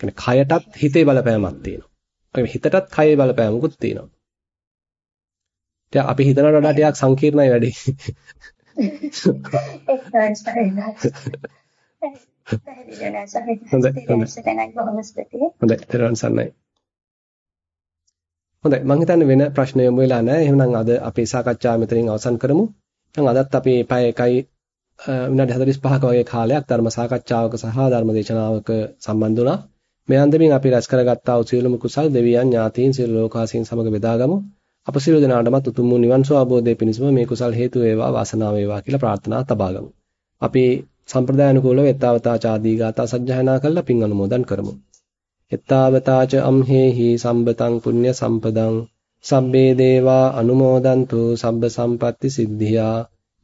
කියන්නේ කයටත් හිතේ බලපෑමක් තියෙනවා. ඒ හිතටත් කයේ බලපෑමකුත් තියෙනවා. දැන් අපි හිතනවට වඩා ටිකක් සංකීර්ණයි වැඩි. හොඳයි හොඳයි සන්නයි. හොඳයි මම හිතන්නේ වෙන ප්‍රශ්න යමු වෙලා නැහැ. එහෙනම් අද අපේ සාකච්ඡාව මෙතනින් අවසන් කරමු. දැන් අදත් අපි පැය එකයි විනාඩි 45ක වගේ කාලයක් ධර්ම සාකච්ඡාවක සහ ධර්ම දේශනාවක සම්බන්ධ වුණා. මේ අන්දමින් අපි රැස් කරගත්තා වූ සියලුම කුසල් දෙවියන් ඥාතීන් සියලු ලෝකාසීන් සමග බෙදාගමු. අප සියලු දෙනාටමත් උතුම් වූ නිවන් සුව අවබෝධය පිණිසම මේ කුසල් හේතු වේවා වාසනාව වේවා කියලා ප්‍රාර්ථනා තබාගමු. අපි සම්ප්‍රදායනුකූලව එත්තාවතා චාදී ගාථා සජ්ජායනා කරලා පින් අනුමෝදන් කරමු. එත්තාවතාච අම්හෙහි සම්බතං පුඤ්ඤ සම්පදං සබ්බේ දේවා අනුමෝදන්තු සබ්බ සම්පatti සිද්ධියා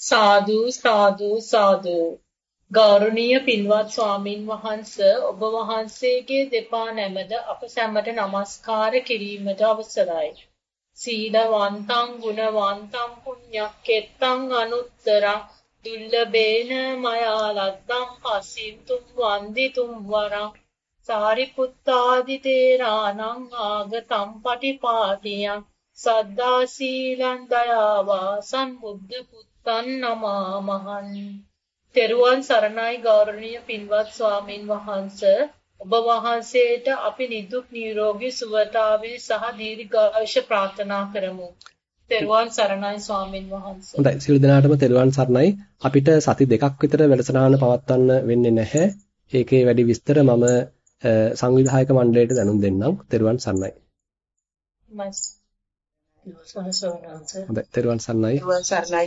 සාදු සාදු සාදු. ගෞරවනීය පින්වත් ස්වාමින් වහන්ස ඔබ වහන්සේගේ දෙපා නැමද අප සැමට নমස්කාර කිරීමට අවසරයි. සීලවන්තං ගුණවන්තං පුඤ්ඤක්කෙත්තං අනුත්තරං දුල්ලබේන මයා ලද්දං පසින්තුම් වන්දිතුම් වරං සාරිපුත්තාදි තේරාණං ආගතම් පටිපාටියං සද්දා සීලං දයාවාසං බුද්ධ පුත්තන් නමාමහන් තෙරුවන් සරණයි ගෞරවනීය පින්වත් ස්වාමින් වහන්සේ ඔබ වහන්සේට අපි නිදුක් නිරෝගී සුවතාවේ සහ දීර්ඝායුෂ ප්‍රාර්ථනා කරමු. තෙරුවන් සරණයි ස්වාමින් වහන්සේ. හොඳයි සියලු දෙනාටම තෙරුවන් සරණයි. අපිට සති දෙකක් විතර වැඩසටහන පවත්වන්න වෙන්නේ නැහැ. ඒකේ වැඩි විස්තර මම සංවිධායක මණ්ඩලයට දැනුම් දෙන්නම්. තෙරුවන් සරණයි. මස්. හොඳයි තෙරුවන් සරණයි. තෙරුවන් සරණයි.